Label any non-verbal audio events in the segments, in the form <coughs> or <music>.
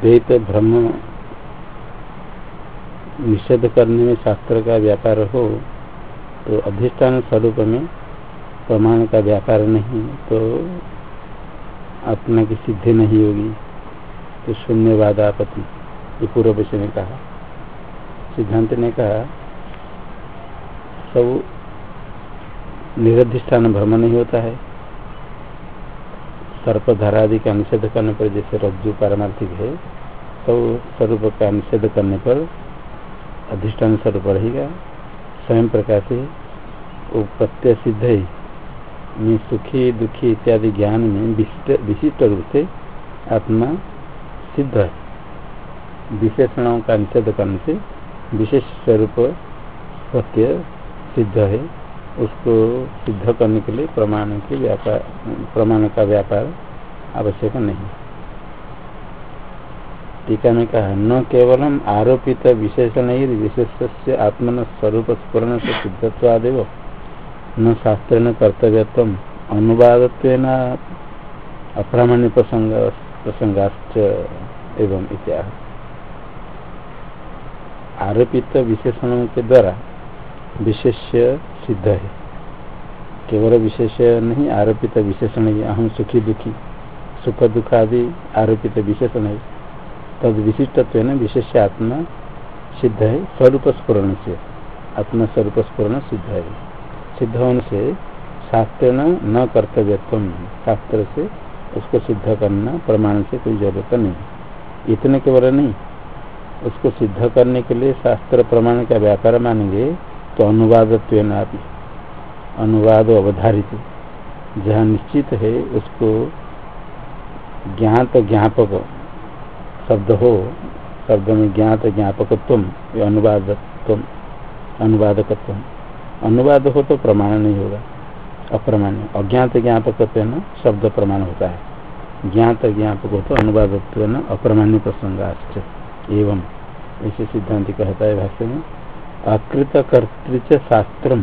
द्वैत ब्रह्म निषेध करने में शास्त्र का व्यापार हो तो अधिष्ठान स्वरूप में प्रमाण का व्यापार नहीं तो आत्मा की सिद्धि नहीं होगी। तो शून्यवाद आपत्ति ये पूर्व ने कहा। सिद्धांत ने कहा, सब निरधिष्ठान भ्रम नहीं होता है। सर्पधारा आदि का निषेध करने पर जैसे रज्जु पारमार्थिक है तो स्वरूप का निषेध करने पर अधिष्ठान स्वरूप रहेगा। स्वयं प्रकाश से वो प्रत्यय सिद्ध है। सुखी, दुखी इत्यादि ज्ञान में विशिष्ट रूप से आत्मा सिद्ध है। विशेषणों का निषेध करने से विशेष स्वरूप प्रत्यय सिद्ध है। उसको सिद्ध करने के लिए प्रमाण के व्यापार, प्रमाण का व्यापार आवश्यक नहीं। टीका में कहा, न केवलम आरोपित विशेषण ही विशेष से आत्मन स्वरूप स्पूर्ण से सिद्धत्वादेव, न शास्त्र न कर्तव्यत्व अनुवाद अप्रामाण्य प्रसंग, प्रसंगाश्च एवं इत्यादि आरोपित विशेषणों के द्वारा विशेष्य सिद्ध है। केवल विशेष नहीं, आरोपित विशेषण है, अहम सुखी दुखी, सुख दुख आदि आरोपित विशेषण है। तद विशिष्टत्व न, विशेष आत्मा सिद्ध है स्वरूप स्पूर्ण से, आत्मा स्वरूप स्पूर्ण सिद्ध है। सिद्ध होने से शास्त्र न कर्तव्यत्व शास्त्र से उसको सिद्ध करना प्रमाण से कोई ज़रूरत नहीं। इतने केवल नहीं। उसको सिद्ध करने के लिए शास्त्र प्रमाण का व्यापार मानेंगे तो अनुवाद अनुवाद अवधारित। जहाँ निश्चित है, उसको ज्ञात ज्ञापक शब्द हो, शब्द में ज्ञात ज्ञापकत्व अनुवादत्व अनुवादकत्व अनुवाद हो तो प्रमाण नहीं होगा। अप्रमाण्य अज्ञात ज्ञापकत्व न, शब्द प्रमाण होता है। ज्ञात ज्ञापक हो तो अनुवादत्व न, अप्रमाण्य प्रसंगाश्च। एवं ऐसे सिद्धांत कहता है भाष्य में। अकृत कर्तृच शास्त्र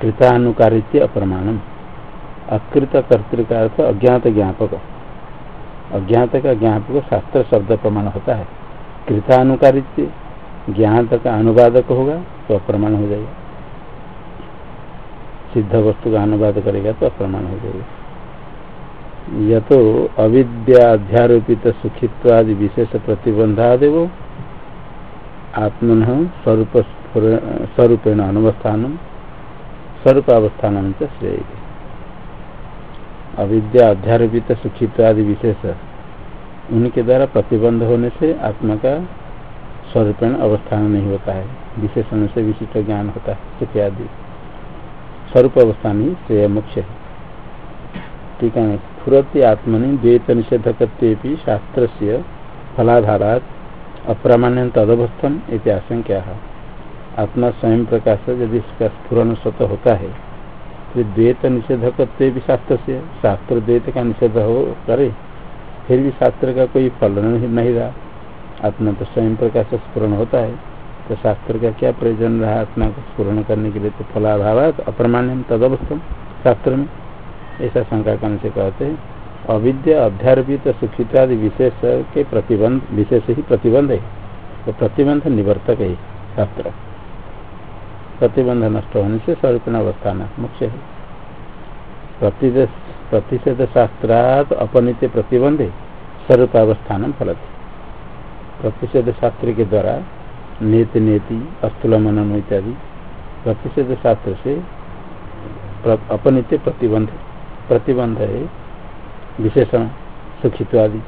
कृतानुकारित्य अप्रमाणम। अकृत कर्तृका अर्थ अज्ञात ज्ञापक अज्ञात का ज्ञापक शास्त्र शब्द प्रमाण होता है। कृतानुकारित्य ज्ञात का अनुवादक होगा तो अप्रमाण हो जाएगा। सिद्ध वस्तु का अनुवाद करेगा तो अप्रमाण हो जाएगा। यह तो अविद्याध्यारोपित सुखित्वादि विशेष प्रतिबंधादेव आत्मन स्वरूप स्वरूपेण अनुवस्थान, स्वरूपावस्थान श्रेय अविद्या, अध्यारोपित सुखित्वादि विशेष, उनके द्वारा प्रतिबंध होने से आत्मा का स्वरूपेण अवस्थान नहीं होता है। विशेषण से विशिष्ट ज्ञान होता है सुख आदि स्वरूप अवस्थान ही श्रेय मुख्य है। ठीक है फुरती आत्मनि द्वैत निषेधक शास्त्र से फलाधारा अप्रामाण्य तदवस्थम इतिहास क्या है आत्मा स्वयं प्रकाश यदि इसका स्फुरन स्वतः होता है फिर द्वैत निषेधक भी शास्त्र से शास्त्र द्वैत का निषेध हो करे फिर भी शास्त्र का कोई फल नहीं, रहा। आत्मा तो स्वयं प्रकाश स्फुरन होता है तो शास्त्र का क्या प्रयोजन रहा आत्मा को स्फुरन करने के लिए? तो फलाभाव अप्रमाण्य तदवस्थम शास्त्र में। ऐसा शंका करने से कहते हैं। अविद्या अध्यारोपित सुखितादि विशेष के प्रतिबंध विशेष ही प्रतिबंध है। तो प्रतिबंध निवर्तक है शास्त्र। प्रतिबंध नष्ट होने से स्वरूप अवस्थान मुख्य है। प्रतिषेध शास्त्रात अपनित प्रतिबंध स्वरूपावस्थान फलत। प्रतिषेध शास्त्र के द्वारा नेत, नेति अस्थूल मनन इत्यादि प्रतिषेध शास्त्र से अपनित्य प्रतिबंध प्रतिबंध है, विशेषण सुखित्व आदि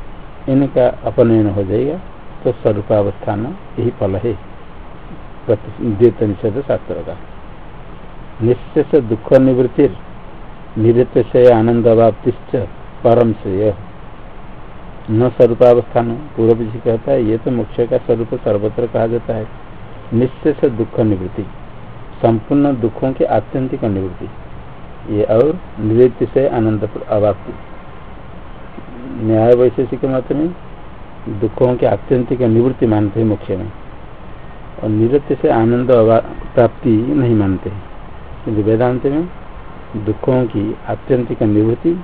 इनका अपनयन हो जाएगा तो स्वरूपावस्थान यही फल है। निषेध शास्त्र का निश्चय दुख निवृत्ति निवृत्त से आनंद अवाप्तिश्च परम से न स्वरूपावस्थान पूर्व जी कहता है, ये तो मोक्ष का स्वरूप सर्वत्र कहा जाता है। निश्चय से दुख निवृत्ति संपूर्ण दुखों की आत्यंतिक निवृत्ति, ये और निवृत्ति से आनंद अवाप्ति न्याय वैशेषिक मत में दुखों के आत्यंतिक निवृत्ति मानते हैं मुख्य में। और निरत्य से आनंद प्राप्ति नहीं मानते। किंतु वेदांत में दुखों की आत्यंतिक निवृत्ति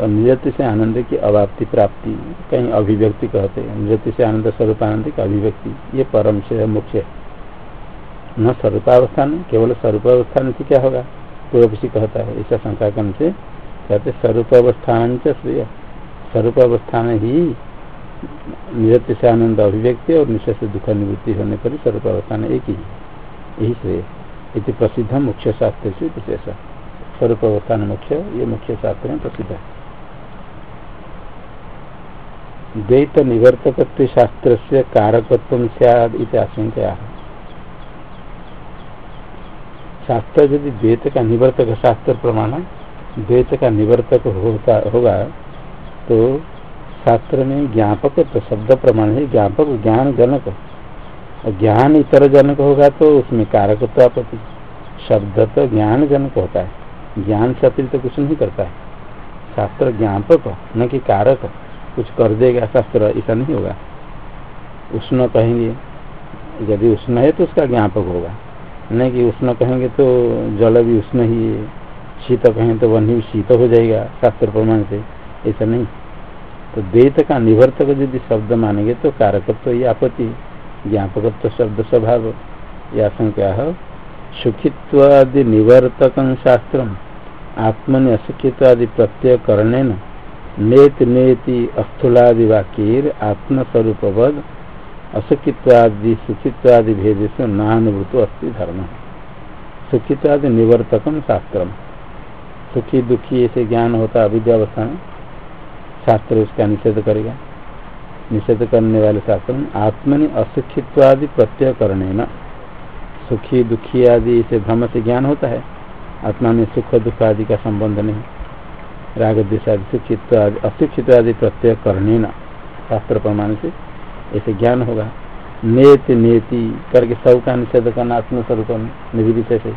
और निरत्य से आनंद की अवाप्ति प्राप्ति कहीं अभिव्यक्ति कहते हैं। निरत्य से आनंद स्वरूप आनंद की अभिव्यक्ति, ये परम से मुख्य है। न स्वरूपावस्थान केवल स्वरूपावस्थान से क्या होगा? पूर्व से कहता है ऐसा शंका से, कहते स्वरूपावस्थान से स्वरूपावस्थान ही निरति से आनंद अभिव्यक्ति और निश्चय से दुख निवृत्ति होने पर स्वरूपावस्थान एक ही यही श्रेय इति प्रसिद्ध मुख्य शास्त्र से विशेष। स्वरूप अवस्थान मुख्य, ये मुख्य शास्त्र में प्रसिद्ध है। द्वैत निवर्तक शास्त्र से कारकत्व सद आशंका शास्त्र यदि द्वैत का निवर्तक शास्त्र प्रमाण, द्वैत का निवर्तक होता होगा तो शास्त्र में ज्ञापक तो शब्द प्रमाण है, ज्ञापक ज्ञान जनक ज्ञान इतर जनक होगा तो उसमें कारकत्व आपत्ति। शब्द तो ज्ञान जनक होता है। ज्ञान से अतिरिक्त तो कुछ नहीं करता है। शास्त्र ज्ञापक न कि कारक कुछ कर देगा शास्त्र, ऐसा नहीं होगा। उष्ण कहेंगे, यदि उष्ण है तो उसका ज्ञापक होगा। नहीं कि उष्ण कहेंगे तो जल भी उष्ण ही है। शीत कहें तो वन भी शीत हो जाएगा, शास्त्र प्रमाण से। ऐसा नहीं। तो द्वैत का निवर्तक यदि शब्द मानेंगे तो कारकत्व तो ये आपत्ति ज्ञापक शब्द स्वभाव, या संख्या है। सुखित्वादि निवर्तक शास्त्र आत्मनि असुखित्वादि प्रत्यय करने नेत नेति अस्थूलादि वाक्य आत्मस्वरूपवद असुखित्वादि सुखित्वादि भेद से नानुभूत अस्थि धर्म। सुखित्वादि निवर्तकम शास्त्र सुखी दुखी ऐसे ज्ञान होता अविद्यावस्था में शास्त्र उसका निषेध करेगा। निषेध करने वाले शास्त्र आत्मनि असुखित्वादि प्रत्यय करने न सुखी, दुखी आदि से भ्रम से ज्ञान होता है। आत्मा में सुख, दुख आदि का संबंध नहीं। राग आदि सुखित्व आदि अशिक्षित आदि प्रत्यय करने न शास्त्र प्रमाण से ऐसे ज्ञान होगा। नेत, नेति करके सब का निषेध करना आत्मस्वरूप निर्विषय से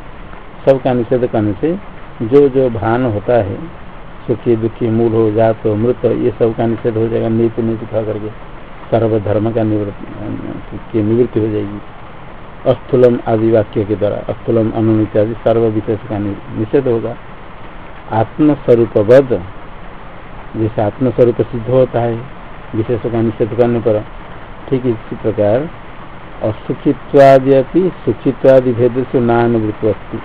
सब का निषेध करने से जो जो भान होता है सुखी दुखी मूल हो जात हो मृत, ये सब का निषेध हो जाएगा, नीति नीति खा करके। सर्वधर्म का निवृत्ति निवृत्ति हो जाएगी। अस्थूलम आदि वाक्य के द्वारा, अस्थूलम अनुमित आदि सर्व विशेष का निषेध होगा। आत्मस्वरूपबद्ध जैसे आत्मस्वरूप सिद्ध होता है, विशेष का निषेध करने पर, ठीक इसी प्रकार असुखित्वादि सुखित्वादि भेद से नानुभूत अस्ति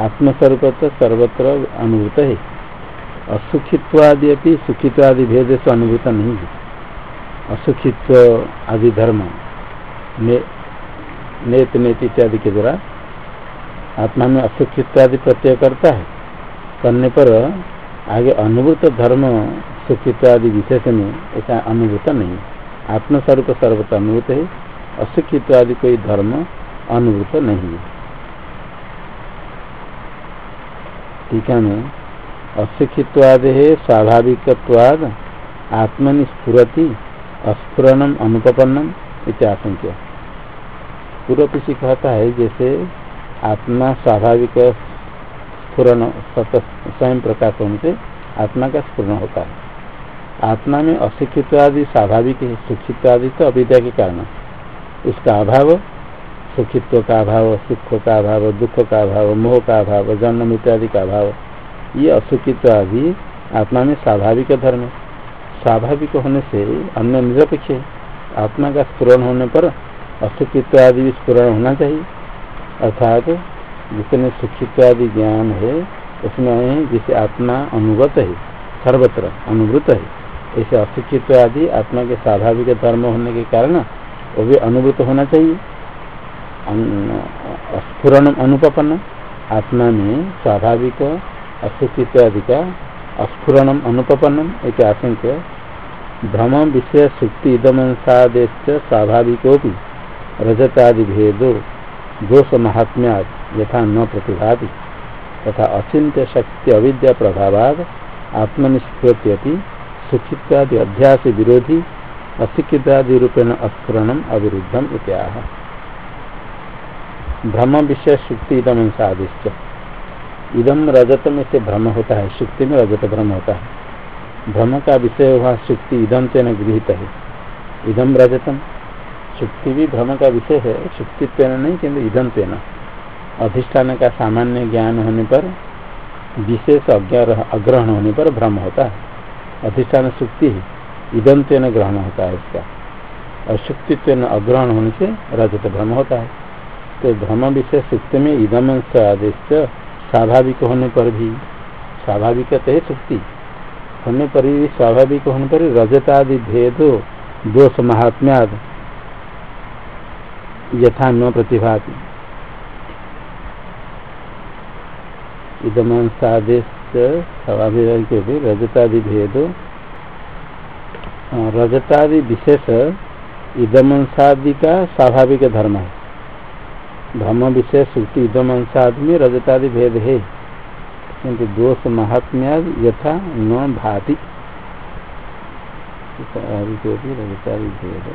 आत्मस्वरूप तो सर्वत्र अनुभूत है। असुखित्वादि अपनी सुखित्वादि भेद से अनुभूत नहीं है। असुखित्व आदि धर्म ने, नेत नेत इत्यादि के द्वारा आत्मा में असुखित्वादि प्रत्यय करता है। करने पर आगे अनुभूत धर्म सुखित्वादि विशेष में ऐसा अनुभूत नहीं। आत्मस्वरूप सर्वत अनुभूत है। असुखित्वादि कोई धर्म अनुभूत नहीं है। टीका में अशिक्षित्वाद स्वाभाविकवाद आत्मनि स्फुरति अस्फुरणम अनुपन्नम इत्याशंक्य पूर्व किसी कहता है, जैसे आत्मा स्वाभाविक स्फुरन स्वयं प्रकाश होने से आत्मा का स्फुरन होता है। आत्मा में अशिक्षित अशिक्षित्वादि, स्वाभाविक है, सुखित्वादि तो अविद्या के कारण। उसका अभाव, सुखित्व का अभाव, सुख का अभाव, दुख का अभाव, मोह का अभाव, जन्म इत्यादि का अभाव। ये असुखित्व आदि आत्मा में स्वाभाविक धर्म स्वाभाविक होने से अन्य निरपेक्ष है। आत्मा का स्पूरण होने पर असुखित्व आदि भी स्पूरण होना चाहिए। अर्थात जितने सुखित्व आदि ज्ञान है, उसमें जिसे आत्मा अनुगत है, सर्वत्र अनुभूत है, ऐसे असुखित्व आदि आत्मा के स्वाभाविक धर्म होने के कारण वो भी अनुभूत होना चाहिए। स्फुरण अनुपन्न। आत्मा में स्वाभाविक असुचित्यादि का अस्फुरणम अनुपन्नम एक आशंक्य भ्रम विषय सुक्ति इदमंसादेश स्वाभाविकोपि रजतादि भेदो दोष महात्म्या यथा न प्रतिभाति। तथा अचिंत्य शक्ति अविद्या प्रभावाद आत्मनिष्कृत्यपि सुखित्यादि अध्यास विरोधी अशिक्षितादि रूपेण अस्फुरणम अविरुद्धम इत्याह। भ्रम विषय सुक्ति इदमंसादिश्च इदम रजत में से भ्रम होता है, शुक्ति में रजत भ्रम होता है। भ्रम का विषय हुआ शुक्ति इदम से न गृहित है। इदम रजतम, शुक्ति भी भ्रम का विषय है, शुक्ति नहीं किन्तु इदम तेन। अधिष्ठान का सामान्य ज्ञान होने पर, विशेष अग्रहण होने पर भ्रम होता है। अधिष्ठान सुक्ति इदंत ग्रहण होता है इसका। और शुक्तित्व अग्रहण होने से रजत भ्रम होता है। तो भ्रम विषय सुक्ति में इदम से आदेश स्वाभाविक होने पर भी, स्वाभाविक है सुक्ति होने पर भी स्वाभाविक होने पर रजतादि भेद, दोष महात्म्याद, यथा न प्रतिभा रजतादि भेद, रजतादि विशेष इदमंसादि का स्वाभाविक धर्म है। धर्म विषय श्रुति इदमंसादि में रजतादि भेद है किंतु दोष महात्म्या यथा न भाति। रजतादि भेद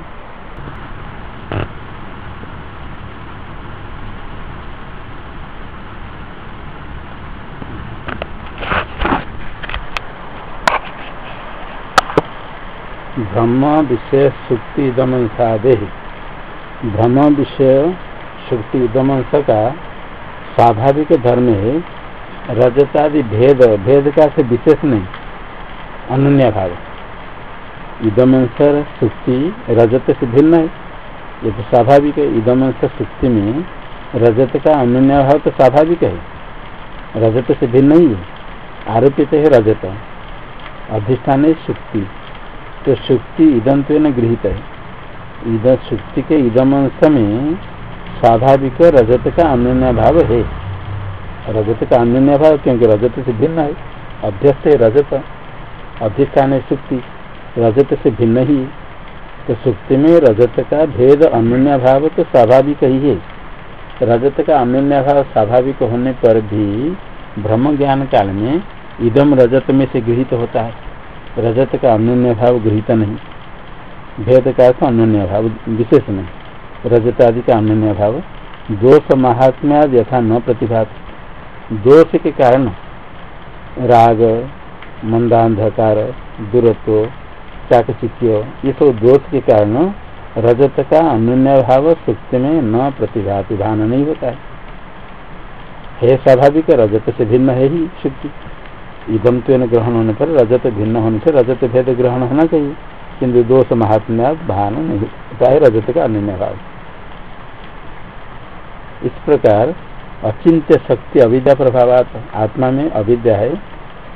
ब्रह्म विषय सुक्ति इदम साधे ब्रह्म विषय सुक्ति इदम का स्वाभाविक धर्म है, रजतादि भेद भेद का से विशेष नहीं, अनन्य भाव। इदम सुक्ति रजत से भिन्न है। ये तो स्वाभाविक है इदम सुक्ति में रजत का अनन्य भाव तो स्वाभाविक है। रजत से भिन्न ही है, आरोपित है रजत। अधिष्ठान है सुक्ति तो शुक्ति इदम तो न गृहित है। इध शुक्ति के इदम अंश में स्वाभाविक रजत का अन्य भाव है। रजत का अन्य भाव क्योंकि रजत से भिन्न है। अध्यस्त है रजत। अधिष्ठान है सुक्ति। रजत से भिन्न ही तो सुक्ति में रजत का भेद अन्य भाव तो स्वाभाविक ही है। रजत का अन्य भाव स्वाभाविक होने पर भी ब्रह्म ज्ञान काल में इदम रजत में से गृहित होता है। रजत का अन्य भाव गृहित नहीं। भेद का अर्थ अन्य भाव विशेष नहीं। रजत आदि का अन्य भाव दोष महात्म्या यथा न प्रतिभात। दोष के कारण राग, मंदांधकार, दूरत्व चाकचित्य ये सब दोष के कारण रजत का अन्य भाव सुक्ति में न प्रतिभाति भान नहीं होता है। है स्वाभाविक, रजत से भिन्न है ही शुक्ति इदम तो ग्रहण होने पर रजत भिन्न होने से रजत भेद ग्रहण होना चाहिए। किंतु दोष महात्म्य भान नहीं। होता है रजत का अन्य भाव। इस प्रकार अचिंत्य शक्ति अविद्या प्रभाव आत्मा में अविद्या है,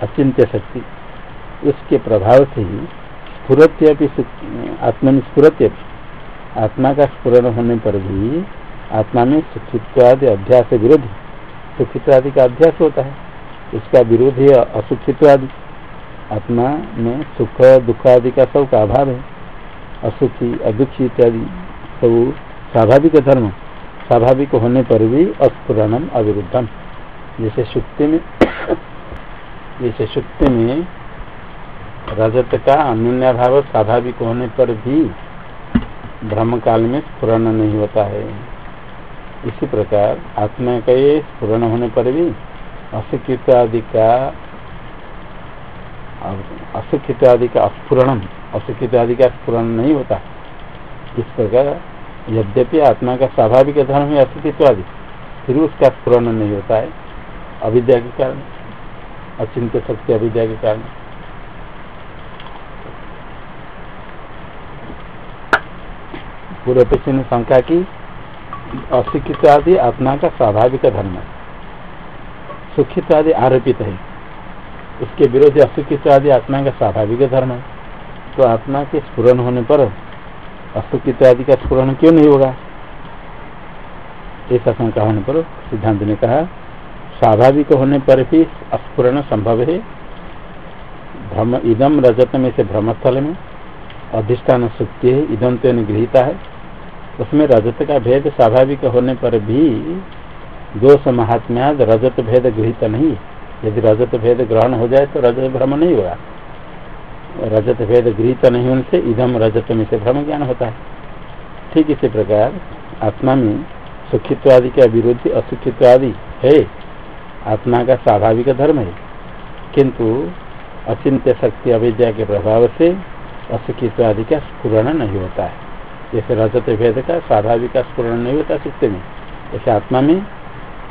अचिंत्य शक्ति। उसके प्रभाव से ही स्फुरत्य आत्मा में स्फुरत्य आत्मा का स्फुरन होने पर भी आत्मा में सुखित्वादि अध्यास विरोधी सुखित्वादि का अभ्यास होता है। उसका विरोध असुखित्व आदि आत्मा में सुख, दुख आदि का सब का अभाव है। असुखी, अदुखी इत्यादि सब स्वाभाविक धर्म, स्वाभाविक होने पर भी अस्फुरणम अविरुद्धम। जैसे सुक्ति में, <coughs> जैसे सुक्ति में रजत का अन्य भाव स्वाभाविक होने पर भी ब्रह्म काल में स्फुरण नहीं होता है। इसी प्रकार आत्मा का ये स्फुरण होने पर भी अशिक्षित आदि का अशिक्षित आदि का स्फुरणम अशिक्षित आदि का स्फुरण नहीं होता। इस प्रकार यद्यपि आत्मा का स्वाभाविक धर्म है अशिक्षित आदि फिर उसका स्फुरण नहीं होता है, अविद्या के कारण अचिंत शक्ति अविद्या के कारण। पूर्व पक्ष ने शंका की अशिक्षित आदि आत्मा का स्वाभाविक धर्म है। सुखित आदि आरोपित है। उसके विरोधी असुखित आदि आत्मा का स्वाभाविक धर्म है। तो आत्मा के स्फुरन होने पर असुखित आदि का स्फुरन क्यों नहीं होगा? ऐसा शंका होने पर सिद्धांत ने कहा, स्वाभाविक होने पर भी स्फुरन संभव है। भ्रम इदम रजत में से भ्रमस्थल में अधिष्ठान सुक्ति है इदम तो गृहिता है। उसमें रजत का भेद स्वाभाविक होने पर भी दोष महात्म्या रजत भेद गृहित नहीं। यदि रजत भेद ग्रहण हो जाए तो रजत भ्रम नहीं होगा। रजत भेद गृहित नहीं होने से इधम रजत में से भ्रम ज्ञान होता है। ठीक इसी प्रकार आत्मा में सुखित्व आदि का विरोधी असुखित्व आदि है। आत्मा का स्वाभाविक धर्म है। किंतु अचिंत्य शक्ति अविद्या के प्रभाव से असुखित्व आदि का स्फुरण नहीं होता है। जैसे रजत भेद का स्वाभाविक स्फुरण नहीं होता सुख में। ऐसे आत्मा में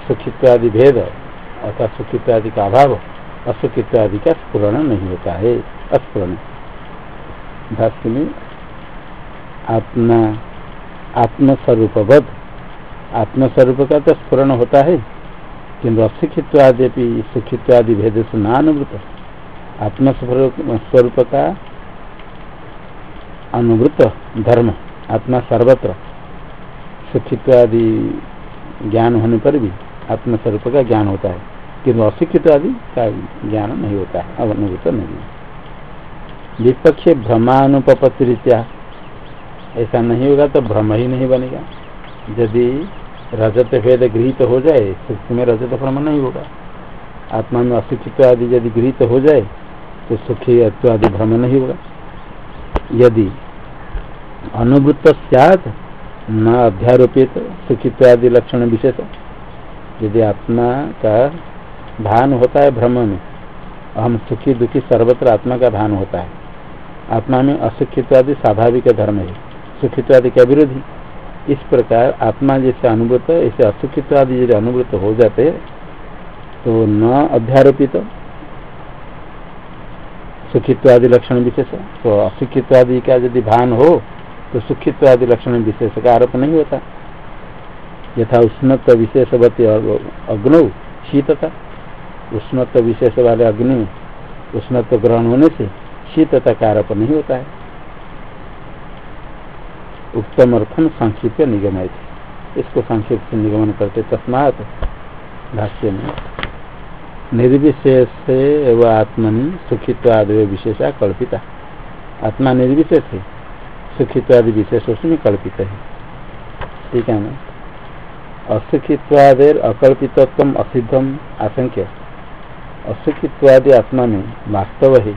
सुखित्व आदि भेद अर्थात सुखित्व आदि का अभाव असुखित्व आदि का स्पूर्ण नहीं होता है अस्पूर्ण भाष्य में आत्मा आत्मस्वरूपवध आत्मस्वरूप का तो स्फुरण होता है, किंतु अशिक्षित्वादि सुखित्वादि भेद से नानुवृत आत्मस्वरूप का अनुवृत धर्म, आत्मा सर्वत्र। सुखित्वादि ज्ञान होने पर भी आत्मस्वरूप का ज्ञान होता है। किंतु अशिक्षित आदि का ज्ञान नहीं होता है अनुभूत नहीं। विपक्ष भ्रमानुपत्तिरित्या ऐसा नहीं होगा तो भ्रम ही नहीं बनेगा। यदि रजत भेद गृहित हो जाए सुख में रजत भ्रम नहीं होगा। आत्मा में अशिक्षित आदि यदि गृहित हो जाए तो सुखी आदि भ्रम नहीं होगा। यदि अनुवृत्त सैद न अध्यारोपित सुखित्व आदि लक्षण विशेष। यदि आत्मा का भान होता है भ्रम में। हम सुखी दुखी सर्वत्र आत्मा का भान होता है। आत्मा में असुखित्व आदि स्वाभाविक धर्म है। सुखित्व आदि का विरोधी इस प्रकार आत्मा जैसे अनुभूत ऐसे असुखित्व आदि यदि अनुभूत हो जाते तो न अध्यारोपित। सुखित्व आदि लक्षण विशेष। तो असुखित्व आदि का यदि भान हो तो सुखित्व आदि लक्षण विशेष का आरोप नहीं होता। यथा उष्णत्व विशेषवती अग्नौ, शीतता। उष्णत्व विशेष वाले अग्नि, उष्णत्व ग्रहण होने से शीतता का आरोप नहीं होता है। उत्तम अर्थम संक्षिप्त निगम इसको संक्षिप्त निगमन करते तस्मात भाष्य में, निर्विशेष एवं आत्मनि सुखित्व आदि विशेषा कल्पिता। आत्मा निर्विशेष है सुखित्व आदि विशेष उसमें कल्पित है। ठीक है ना? असुखित्वादेर अकल्पितत्व असिद्धम आशंक्य। असुखित्वादि आत्मा में वास्तव है।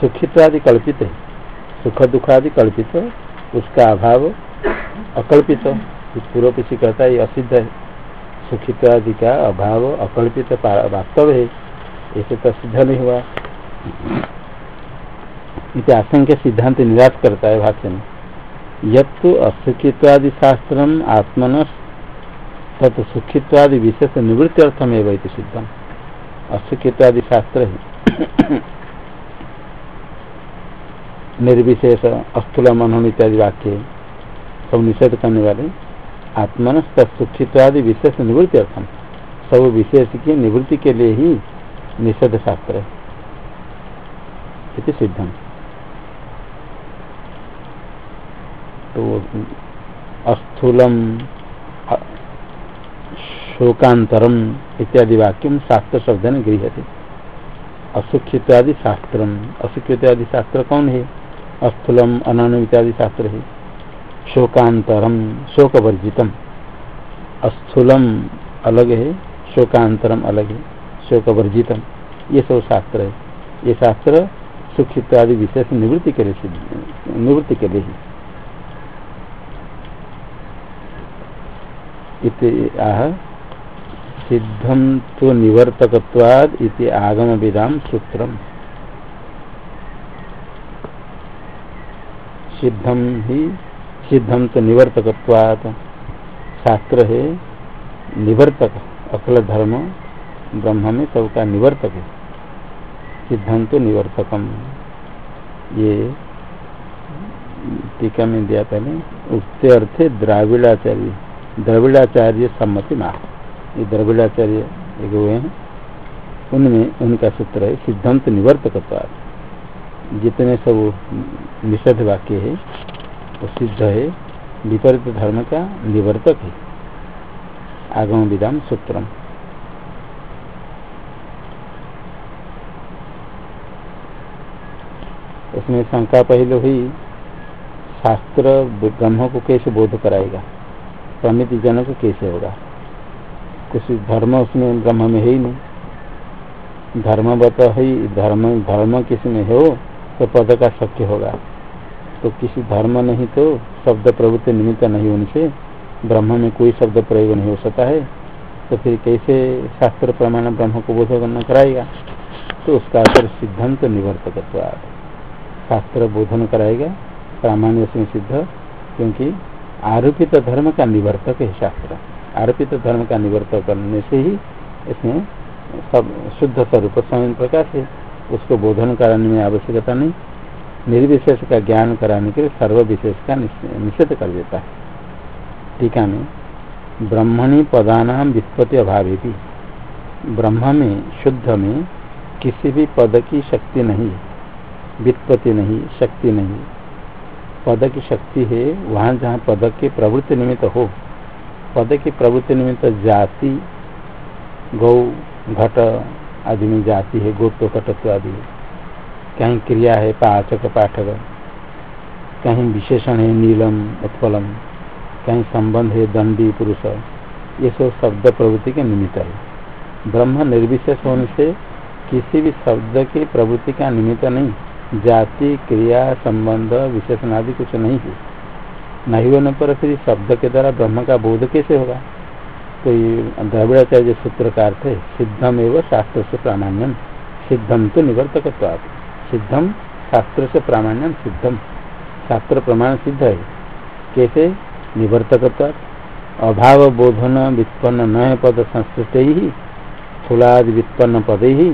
सुखित्वादि कल्पित है। सुख दुखादि कल्पित उसका अभाव अकल्पित कुछ पूर्व पीछे कहता है असिद्ध है। सुखित्वादि का अभाव अकल्पित वास्तव है। ऐसे तो सिद्ध नहीं हुआ। आशंका सिद्धांत निराश करता है भाष्य में। यत्तु असुखित्वादि शास्त्र आत्मन तत् सुखित्वादि विशेष निवृत्ति अर्थमेव सिद्धम। असुखित्वादि शास्त्र है। निर्विशेष अस्थूल मनोन इत्यादि वाक्य सब निषेध करने वाले। आत्मन सुखित्वादि विशेष निवृत्ति अर्थम सब विशेष की निवृत्ति के लिए ही निषेध शास्त्र है सिद्धम। तो अस्थूलम शोकांतरम इत्यादि वाक्यम शास्त्र शब्द ने गृह असुखित्यादि शास्त्र असुखित्यादि शास्त्र कौन है? अस्थूलम अनु इत्यादि शास्त्र है। शोकांतरम शोक वर्जितम अस्थूलम अलग है शोकांतरम अलग है शोक वर्जितम ये सब शास्त्र है। ये शास्त्र सुख इत्यादि विशेष निवृत्ति के लिए निवृत्ति के लिए ही। आह। सिद्धम तो निवर्तकवाद इति आगम विदाम सूत्रम। सिद्धम ही सिद्धम तो निवर्तकवाद शास्त्र है, निवर्तक अखिल धर्म ब्रह्म में सबका निवर्तक है। सिद्धम तो निवर्तकम। ये टीका में दिया पहले अर्थ द्राविड़ाचार्य, द्रविड़ाचार्य सम्मति माह ये द्रविड़ाचार्य एक हुए हैं, उनमें उनका सूत्र है, सिद्धांत निवर्तक जितने सब निषेध वाक्य है, वो सिद्ध है, विपरीत धर्म का निवर्तक है। आगम विधान सूत्रम। उसमें शंका पहले हुई, शास्त्र ब्रह्म को कैसे बोध कराएगा? समिति जनक कैसे होगा? कुछ धर्म, उसमें ब्रह्म में है ही नहीं। धर्मवत ही, धर्म धर्म किसी में हो तो पद का शक्य होगा। तो किसी धर्म नहीं तो शब्द प्रवृत्ति निमित्त नहीं होने से ब्रह्म में कोई शब्द प्रयोग नहीं हो सकता है। तो फिर कैसे शास्त्र प्रमाण ब्रह्म को बोध करना कराएगा? तो उसका असर सिद्धांत तो निवर्तक शास्त्र बोधन कराएगा, प्रामाण्य सिद्ध, क्योंकि आरोपित धर्म का निवर्तक है शास्त्र। आरोपित धर्म का निवर्तन करने से ही इसमें सब शुद्ध स्वरूप स्वयं प्रकाश है। उसको बोधन कराने में आवश्यकता नहीं। निर्विशेष का ज्ञान कराने के लिए सर्व विशेष का निषेध कर देता है। टीका में, ब्रह्मणी पदानाम वित्पत्ति अभाव भी ब्रह्म में, शुद्ध में किसी भी पद की शक्ति नहीं। वित्पत्ति नहीं, शक्ति नहीं। पद की शक्ति है, वहाँ जहाँ पद के प्रवृत्ति निमित्त हो। पद की प्रवृत्ति निमित्त जाति, गौ, घट आदि में जाति है गोत्व घटत्व आदि कहीं क्रिया है, पाचक, पाठक, कहीं विशेषण है, नीलम, उत्पलम, कहीं संबंध है, दंडी, पुरुष, ये सब शब्द प्रवृत्ति के निमित्त है। ब्रह्म निर्विशेष होने से किसी भी शब्द की प्रवृत्ति का निमित्त नहीं, जाति, क्रिया, संबंध, विशेषण आदि कुछ नहीं है। नहीं होने पर फिर शब्द के द्वारा ब्रह्म का बोध कैसे होगा? तो ये द्रविड़ाचार्य सूत्र का अर्थ है सिद्धम एवं शास्त्र से प्रामाण्यम सिद्धम तो निवर्तक सिद्धम शास्त्र से प्रामाण्यम सिद्धम। शास्त्र प्रमाण सिद्ध है। कैसे? निवर्तक अभाव बोधन वित्पन्न नए पद संस्कृत ही स्थूलादि वित्पन्न पद ही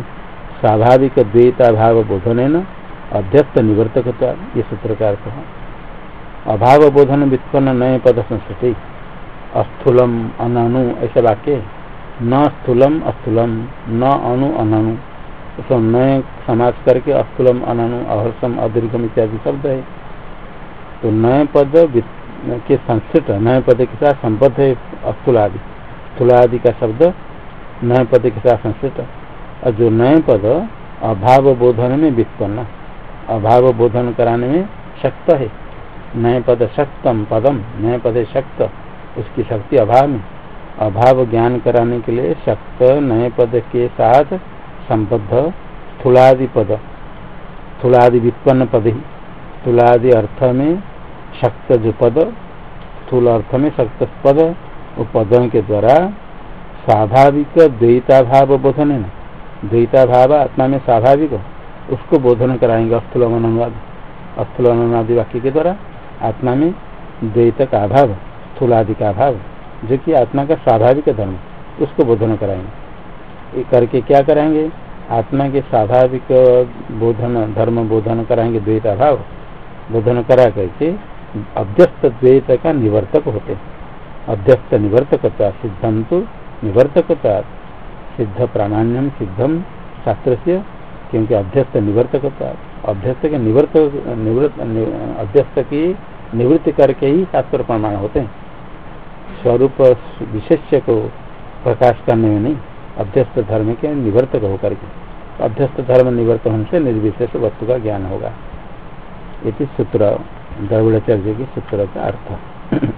स्वाभाविक द्वैता भाव बोधन अध्यस्त निवर्तक ये सूत्र का अर्थ है अभाव बोधन वित्पन्न नए पद संस्कृति। अस्थूलम अनु ऐसे वाक्य न स्थूलम अस्थूलम, न अनु तो नए समाज करके अस्थूलम अनु अहर्षम, अदीर्घम इत्यादि शब्द है। तो नए पद के संस्कृत नए पद के साथ संबद्ध है अस्थूलादि। स्थूलादि का शब्द नए पद के साथ संस्कृत। और जो नए पद अभाव बोधन में वित्पन्न अभाव बोधन कराने में शक्त है। नए पद शक्तम पदम नए पद शक्त उसकी शक्ति अभाव में अभाव ज्ञान कराने के लिए शक्त नए पद के साथ संबद्ध, स्थूलादि पद, स्थूलादि वित्पन्न पद ही। स्थूलादि अर्थ में शक्त जो पद, स्थूल अर्थ में शक्त पद, वो पदों के द्वारा स्वाभाविक द्वैता भाव बोधन है ना। द्वैता भाव आत्मा में स्वाभाविक उसको बोधन कराएँगे अस्थूल अनुवाद अस्थूल अनुवादी वाक्य के द्वारा आत्मा में द्वैत का अभाव स्थूलादि का अभाव, जो कि आत्मा का स्वाभाविक धर्म, उसको बोधन कराएँगे। करके क्या कराएँगे? आत्मा के स्वाभाविक बोधन, धर्म बोधन कराएँगे द्वैत अभाव। बोधन करा करके अभ्यस्त द्वैत का निवर्तक होते अध्यस्त निवर्तक सिद्धंतु निवर्तकता, सिद्ध प्रामाण्यम सिद्धम शास्त्र से क्योंकि अध्यस्त निवर्तकता अभ्यस्त के निवर्त निवृत्त अभ्यस्त की निवृत्ति करके ही शास्त्र प्रमाण होते हैं। स्वरूप विशेष्य को प्रकाश करने में नहीं, अध्यस्त धर्म के निवर्तक होकर के। अध्यस्त धर्म निवर्त होने से निर्विशेष वस्तु का ज्ञान होगा। ये सूत्र, द्रविड़ाचार्य के सूत्र का अर्थ। <coughs>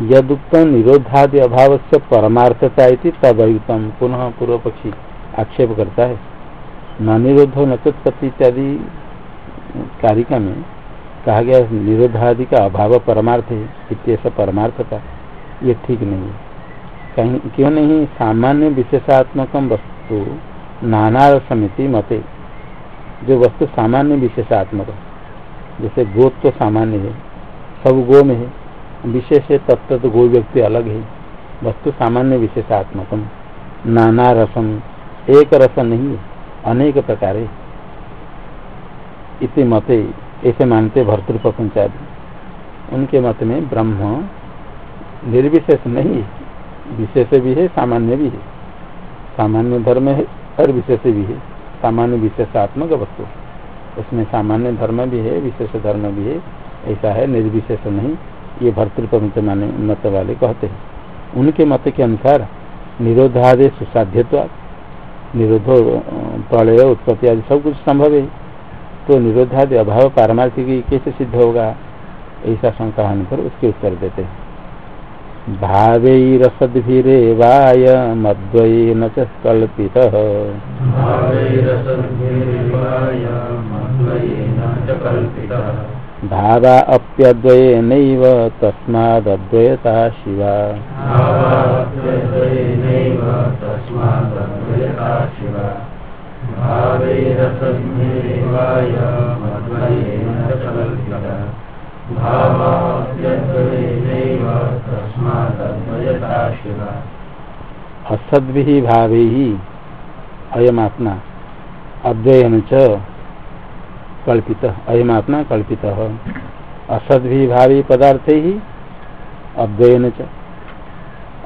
यदुक्त निरोधादि अभाव से परमार्थता तदयुतम, पुनः पूर्व पक्षी आक्षेप करता है। न निरोध न चुत्पत्ति इत्यादि कारिका में कहा गया निरोधादि का अभाव परमार्थ है, इत्यस परमार्थता। ये ठीक नहीं है। कहीं, क्यों नहीं? सामान्य विशेषात्मक वस्तु, नाना समिति मते। जो वस्तु सामान्य विशेषात्मक जैसे गोत तो सामान्य है, सब गो में है, विशेष है तत्व तो गो व्यक्ति अलग है। वस्तु सामान्य विशेषात्मक नाना रसम, एक रस नहीं है, अनेक प्रकार है। इसी मते ऐसे मानते भर्तृप्रपंचादि। उनके मत में ब्रह्म निर्विशेष नहीं, विशेष भी है, सामान्य भी है। सामान्य धर्म है और विशेष भी है। सामान्य विशेषात्मक वस्तु उसमें सामान्य धर्म भी है, विशेष धर्म भी है, ऐसा है, निर्विशेष नहीं, ये भर्तृपंच माने मत वाले कहते हैं। उनके मत के अनुसार निरोधादि सुसाध्यत्व निरोधो प्रलय, उत्पत्ति आदि सब कुछ संभव है। तो निरोधादि अभाव पारमार्थिक कैसे सिद्ध होगा? ऐसा शंका होने पर उसके उत्तर देते हैं। भावैरसद्भिरेवाय मद्वयेन च कल्पितः। भावा अप्यद्वयेनैव तस्मादद्वयता शिवा। असद्भि भाव अयमात्मा। अद्वयन च कल्पित। अयमात्मा कल्पित। असद्भि भावी पदार्थ ही अद्वयन च।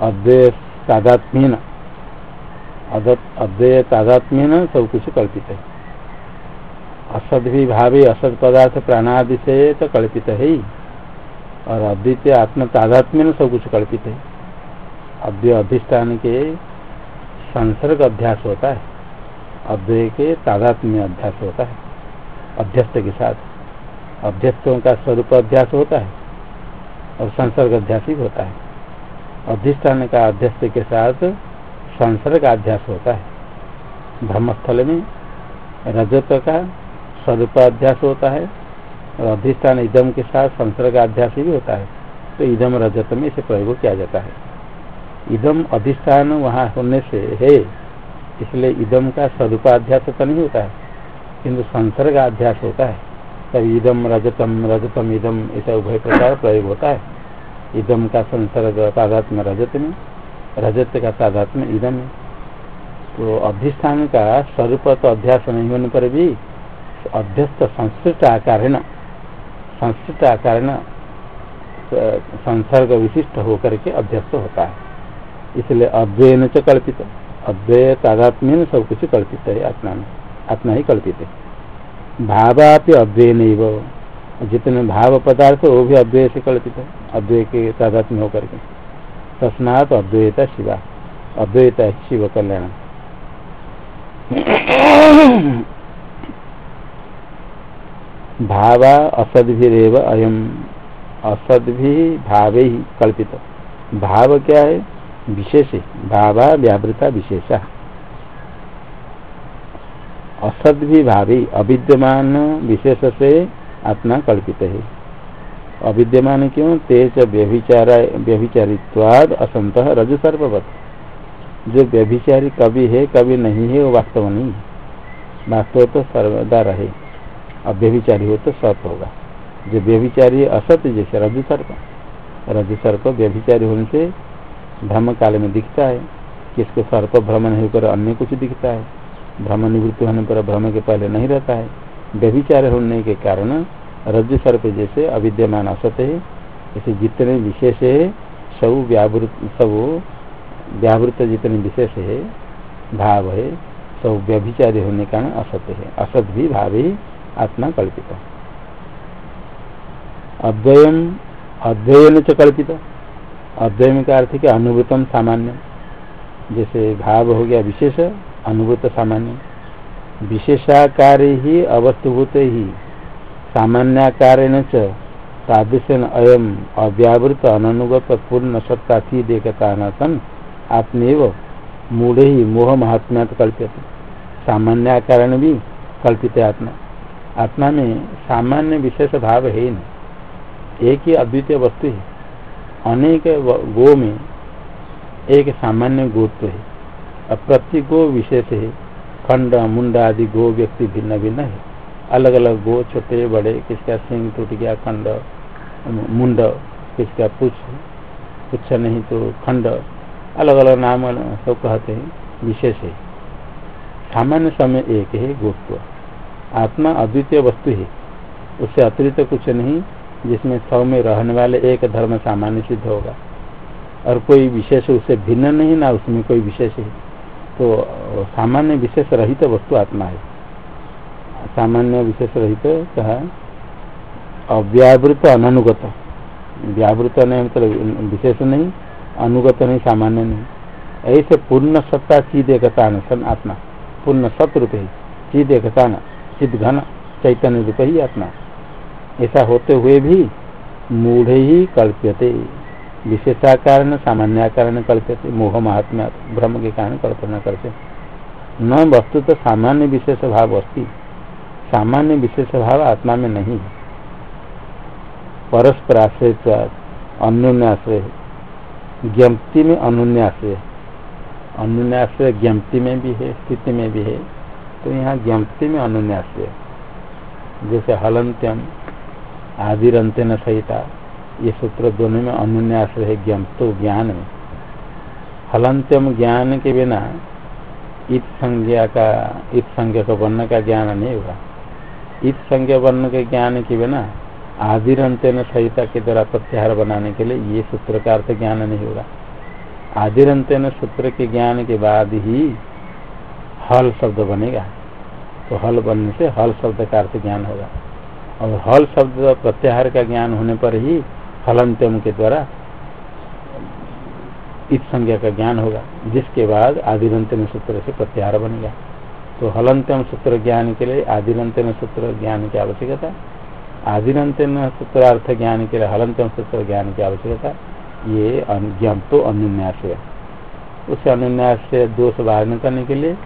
अद्वय तादात्म्यन अद्वय न सब कुछ कल्पित है। असद भी भावी असद पदार्थ प्राणादि से तो कल्पित है ही। और अद्वितीय आत्म तादात्म्य में सब कुछ कल्पित है। अद्वय अधिष्ठान के संसर्ग अध्यास होता है। अद्वय के तादात्म्य अध्यास होता है। अध्यस्त के साथ अध्यस्तों का स्वरूप अध्यास होता है। और संसर्ग अध्यास ही होता है। अधिष्ठान का अध्यस्त के साथ संसर्ग अध्यास होता है। ब्रह्मस्थल में रजत का स्वरूप अध्यास होता है और अधिष्ठान इदम के साथ संसर्ग अध्यास भी होता है। तो इदम रजत में इसे प्रयोग किया जाता है। इदम अधिष्ठान वहाँ होने से है, इसलिए इदम का स्वरूपाध्यास तो नहीं होता है, किंतु संसर्ग अध्यास होता है। तब इदम रजतम रजतम इदम, ऐसा उभय प्रकार प्रयोग होता है। इदम का संसर्ग तादात्म रजत में रजत का तादात्म इदम में तो अधिष्ठान का स्वरूप तो अध्यास नहीं होने पर भी अध्यस्त संस्कृत आकार है न। संस्कृत आकार न संसर्ग विशिष्ट होकर के अध्यस्त होता है। इसलिए अद्वय च कल्पित अद्वय तादात्म्य सब कुछ कल्पित है, आत्मा में। आत्मा ही कल्पित है। भावापि अद्वय नहीं जितने भाव पदार्थ, वो भी अद्वय से कल्पित है अद्वय के तादात्म्य होकर के। तस्मात अद्वैता शिवा। अद्वैता शिव कल्याण भावा असद्भिरेव अयम। असद्भि भावे ही कल्पित। भाव क्या है? विशेष। भावा व्यावृता विशेषा। असद्भि भावी अविद्यमान विशेष से आत्मा कल्पित है। अविद्यमान क्यों तेज व्यभिचार व्यभिचारित्वाद असंत रज सर्ववत जो व्यभिचारी कभी है कभी नहीं है, वो वास्तव नहीं वास्तव तो सर्वदा रहे। अब व्यभिचारी हो तो सत होगा। जो व्यभिचारी असत जैसे रज सर्प रज सर्प व्यभिचारी होने से भ्रम काल में दिखता है। किसको सर्प भ्रम नहीं होकर अन्य कुछ दिखता है। भ्रम निवृत्ति होने पर भ्रम के पहले नहीं रहता है। व्यभिचार होने के कारण रज्जु सर्प जैसे अविद्यमान असत है। ऐसे जितने विशेष है सब व्यावृत सब व्यावृत जितने विशेष है, भाव है सब व्यभिचारी होने के कारण असत्य है। असत भी भाव ही आत्मा कल्पित। अद्वयम अद्वयन च कल्पित। अद्वयम का अर्थ क्या अनुभूतम सामान्य। जैसे भाव हो गया विशेष अनुभूत सामान्य। विशेषाकार ही, अवस्तुभूत ही। सामान्याकार तादृशन अयम अव्यावृत अनुगत पूर्ण सत्ता थी देखता सन आत्मेव मूढ़ ही मोह महात्मा कल्पित सामान्याकार भी कल्पित आत्मा। आत्मा में सामान्य विशेष भाव है नहीं। एक ही अद्वितीय वस्तु है। अनेक गो में एक सामान्य गोत्व है। अब प्रति गो विशेष है। खंड, मुंड आदि गो व्यक्ति भिन्न भिन्न है। अलग अलग गो छोटे, बड़े, किसका सिंह टूट गया, खंड, मुंड, किसका पुछ पुछ नहीं तो खंड अलग अलग नाम सब कहते हैं, विशेष है। सामान्य समय एक है गोत्व आत्मा अद्वितीय वस्तु है। उससे अतिरिक्त कुछ नहीं, जिसमें सब में रहने वाले एक धर्म सामान्य सिद्ध होगा। और कोई विशेष उससे भिन्न नहीं, ना उसमें कोई विशेष है। तो सामान्य विशेष रहित तो वस्तु आत्मा है। सामान्य विशेष रहित कहा अव्यावृत अनुगत व्यावृत नहीं मतलब विशेष नहीं, अनुगत नहीं, सामान्य नहीं। ऐसे पूर्ण सत्ता चीद एकता सन आत्मा। पूर्ण सत रूप है चीद एकता चिद घन, चैतन्य रूप ही आत्मा। ऐसा होते हुए भी मूढ़ ही कल्प्यते। विशेषाकार सामान्याकार कल्प्यते। मोह महात्मा भ्रम के कारण कल्पना करते। न वस्तु तो सामान्य विशेष भाव अस्ति। सामान्य विशेष भाव आत्मा में नहीं है। परस्पर आश्रय अन्योन्याश्रय ज्ञप्ति में अनुन्याश्रय अनुन्याश्रय ज्ञप्ति में भी है, स्थिति में भी है। तो यहाँ ज्ञप्ति में अनुन्यास जैसे हलंत्यम आदिरंत न सहिता, ये सूत्र दोनों में अनुन्यास है, ज्ञप्तो ज्ञान में। हलंत्यम ज्ञान के बिना इत संज्ञा का, इत संज्ञा का वर्ण का ज्ञान नहीं होगा। इत संज्ञा वर्ण के ज्ञान के बिना आदिरंत्यन सहिता के द्वारा प्रत्याहार बनाने के लिए ये सूत्र का अर्थ ज्ञान नहीं होगा आदिरंत्यन सूत्र के ज्ञान के बाद ही हल शब्द बनेगा। तो हल बनने से हल शब्द का अर्थ ज्ञान होगा। और हल शब्द प्रत्याहार का ज्ञान होने पर ही हलंत्यम के द्वारा इत संज्ञा का ज्ञान होगा, जिसके बाद आदिरंत्यन सूत्र से प्रत्याहार बनेगा। तो हलंत्यम सूत्र ज्ञान के लिए आदिरंत्यन सूत्र ज्ञान की आवश्यकता आदिरंत्यन सूत्रार्थ ज्ञान के लिए, हलंत्यम सूत्र ज्ञान की आवश्यकता ये ज्ञान तो अनुन्यास है। उस अनुन्यास से दोष बाहर करने के लिए,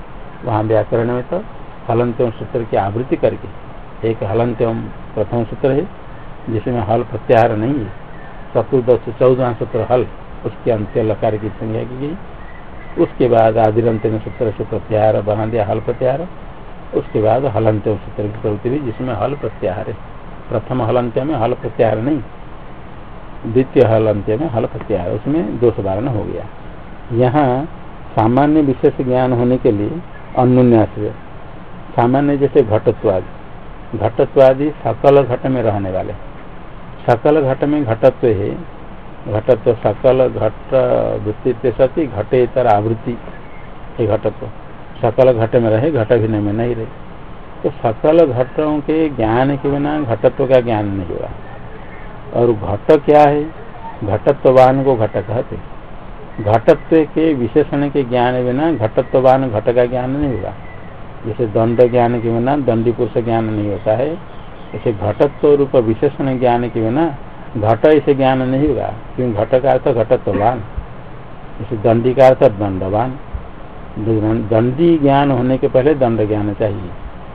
वहाँ व्याकरण में तो हलंत्यम सूत्र की आवृत्ति करके, एक हलंत्यम प्रथम सूत्र है, जिसमें हल प्रत्याहार नहीं है। चतुर्दश चौदह सूत्र हल, उसके अंत्य लकार की संज्ञा की गई। उसके बाद आदिरंत्यम सूत्र से प्रत्याहार बना दिया हल प्रत्याहार, उसके बाद हलंत्यम सूत्र की प्रवृत्ति हुई जिसमें हल प्रत्याहार है। प्रथम हलंत्य में हल प्रत्याहार नहीं, द्वितीय हल अंत्य में हल प्रत्याहार उसमें दोष वारण हो गया। यहाँ सामान्य विशेष ज्ञान होने के लिए अनुन्यास सामान्य जैसे घटत्वादि घटत्वादि सकल घट में रहने वाले। सकल घट में घटत्व है घटत्व सकल, घट वृत्ति सती घटे इतर आवृत्ति। घटत्व। सकल घट में रहे, घट भी में नहीं रहे। तो सकल घटों के ज्ञान के बिना घटत्व का ज्ञान नहीं होगा और घट क्या है? घटत्ववान को घट कहते घटत्व के विशेषण के ज्ञान बिना घटत्ववान घट का ज्ञान नहीं होगा। जैसे दंड ज्ञान के बिना दंडी पुरुष ज्ञान नहीं होता है, ऐसे घटत्व रूप विशेषण ज्ञान के बिना घट ऐसे ज्ञान नहीं होगा, क्योंकि घट का अर्थ घटत्वान जैसे दंडी का अर्थ दंडवान। दंडी ज्ञान होने के पहले दंड ज्ञान चाहिए।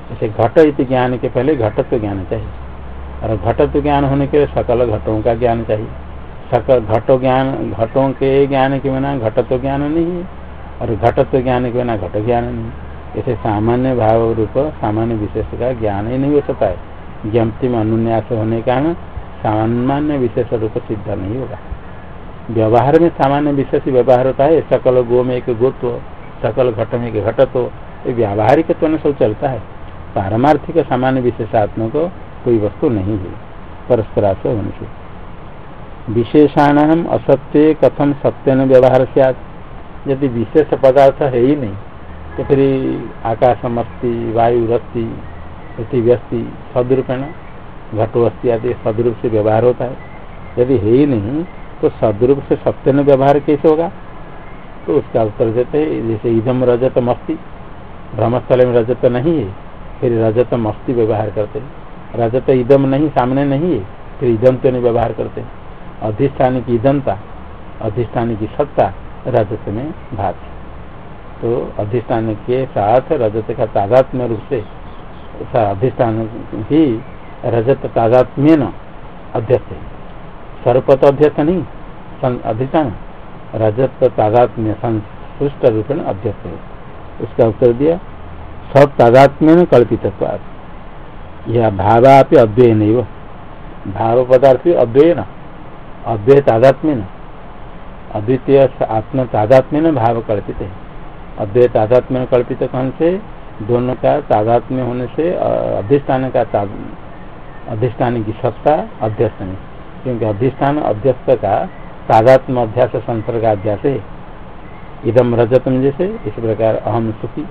जैसे घट इति ज्ञान के पहले घटत्व ज्ञान चाहिए। और घटत्व ज्ञान होने के लिए सकल घटों का ज्ञान चाहिए। सकल घटो ज्ञान घटों के ज्ञान के बिना घटत्व ज्ञान नहीं है, और घटत्व ज्ञान के बिना घट ज्ञान नहीं ऐसे सामान्य भाव रूप, सामान्य विशेष का ज्ञान ही नहीं हो सकता है। ज्ञप्ति में अनुन्यास होने का सामान्य विशेष रूप सिद्ध नहीं होगा। व्यवहार में सामान्य विशेष व्यवहार होता है, सकल गो में एक गोत्व सकल घट में एक घटत्व व्यावहारिक तो सब चलता है। पारमार्थिक सामान्य विशेषात्म को कोई वस्तु नहीं है परस्परा से होने से। विशेषाण असत्य, कथम सत्य न व्यवहार से यदि विशेष पदार्थ है ही नहीं तो फिर आकाशम अस्ति वायु रस्ति, पृथ्वी अस्थि सदरूपेण घटो अस्थि आदि सदरूप से व्यवहार होता है। यदि है ही नहीं तो सदरूप से सत्य न व्यवहार कैसे होगा? तो उसका उत्तर देते हैं, जैसे इधम रजत मस्ती ब्रह्मस्थल में रजत नहीं है, फिर रजत मस्ती व्यवहार करते हैं। रजत इदम नहीं, सामने नहीं है, फिर इदम तो नहीं व्यवहार करते अधिष्ठान की इदमता अधिष्ठान की सत्ता रजत में भाग तो अधिष्ठान के साथ रजत का तादात्म्य रूप से अधिष्ठान ही रजत तादात्म्य न अध्यक्ष है। सर्वपत अध्यक्ष नहीं अधिष्ठान रजत तादात्म्य संसुष्ट रूपेण अध्यक्ष है। उसका उत्तर दिया, सब तादात्म्य न कल्पित यह भावापि अद्वय नहीं भाव पदार्थ अद्वय न अद्वय तादात्म्य न। अद्वितीय आत्म तादात्म्य न भाव कल्पित है। आध्यात्म में कल्पित कौन से? दोनों का तादात्म्य होने से अधिष्ठान का अधिष्ठान की सत्ता अध्यस्त में क्योंकि अधिष्ठान अध्यस्त का तादात्म अध्यास संसर्ग अध्यास है। इदम रजतम जैसे, इस प्रकार अहम सुखी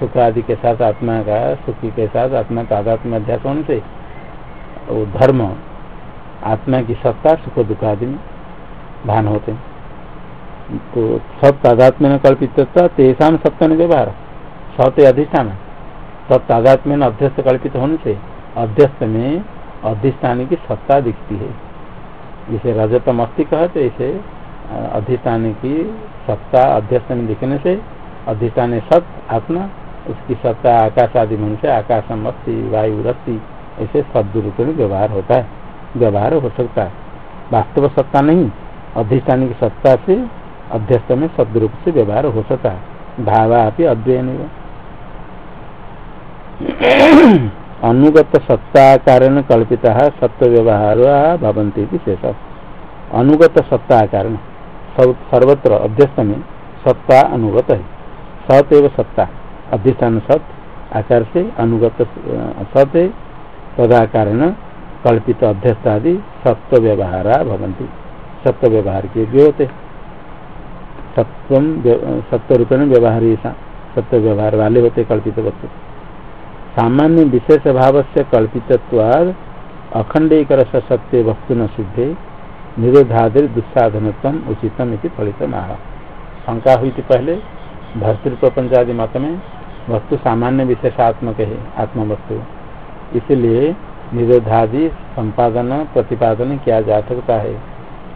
सुख आदि के साथ आत्मा का, सुखी के साथ आत्मा तादात्म अध्यास होने से, वो धर्म, आत्मा की सत्ता सुख दुख आदि में भान होते हैं। तो सब तादात्म्य में कल्पित तेषा सत्य व्यवहार। सत्य अधिष्ठान सब तादात्म्य अध्यस्त कल्पित होने से अध्यस्त में अधिष्ठान की सत्ता दिखती है। जिसे रजतम अस्थि कहते ऐसे अधिष्ठान की सत्ता अध्यस्त में दिखने से अधिष्ठान सत, आत्मा, उसकी सत्ता, आकाश आदि मन से आकाशम अस्थि, वायु रस्ति ऐसे शब्द रूप में व्यवहार होता है। व्यवहार हो सकता है। वास्तव सत्ता नहीं। अधिष्ठान की सत्ता से अध्यस्त में शब्द रूप से व्यवहार हो सकता है। भावा अद्वयन अनुगत सत्ता कारण कल्पिता सत्य व्यवहार भवंती शेष। अनुगत सत्ता कारण। सर्वत्र अध्यस्त में सत्ता अनुगत है। सत सत्ता। अधिष्ठान सत, आकार से अनुगत सत है। तदाकार कल्पित अध्यस्तादि सत्व व्यवहारा भवंती सत्व व्यवहार के भी होते सत्व सत्व रूपेण व्यवहार सत्य व्यवहार वाले होते कल्पित वस्तु। सामान्य विशेष भाव से कल्पितवाद अखंडीकर सत्य वस्तु न सिद्धे निरोधादि दुस्साधन उचितम इति फलित आह शंका हुई थी पहले भर्तृत्व पंचादि मत में वस्तु सामान्य विशेषात्मक है आत्म वस्तु इसलिए निरोधादि संपादन, प्रतिपादन किया जा सकता है।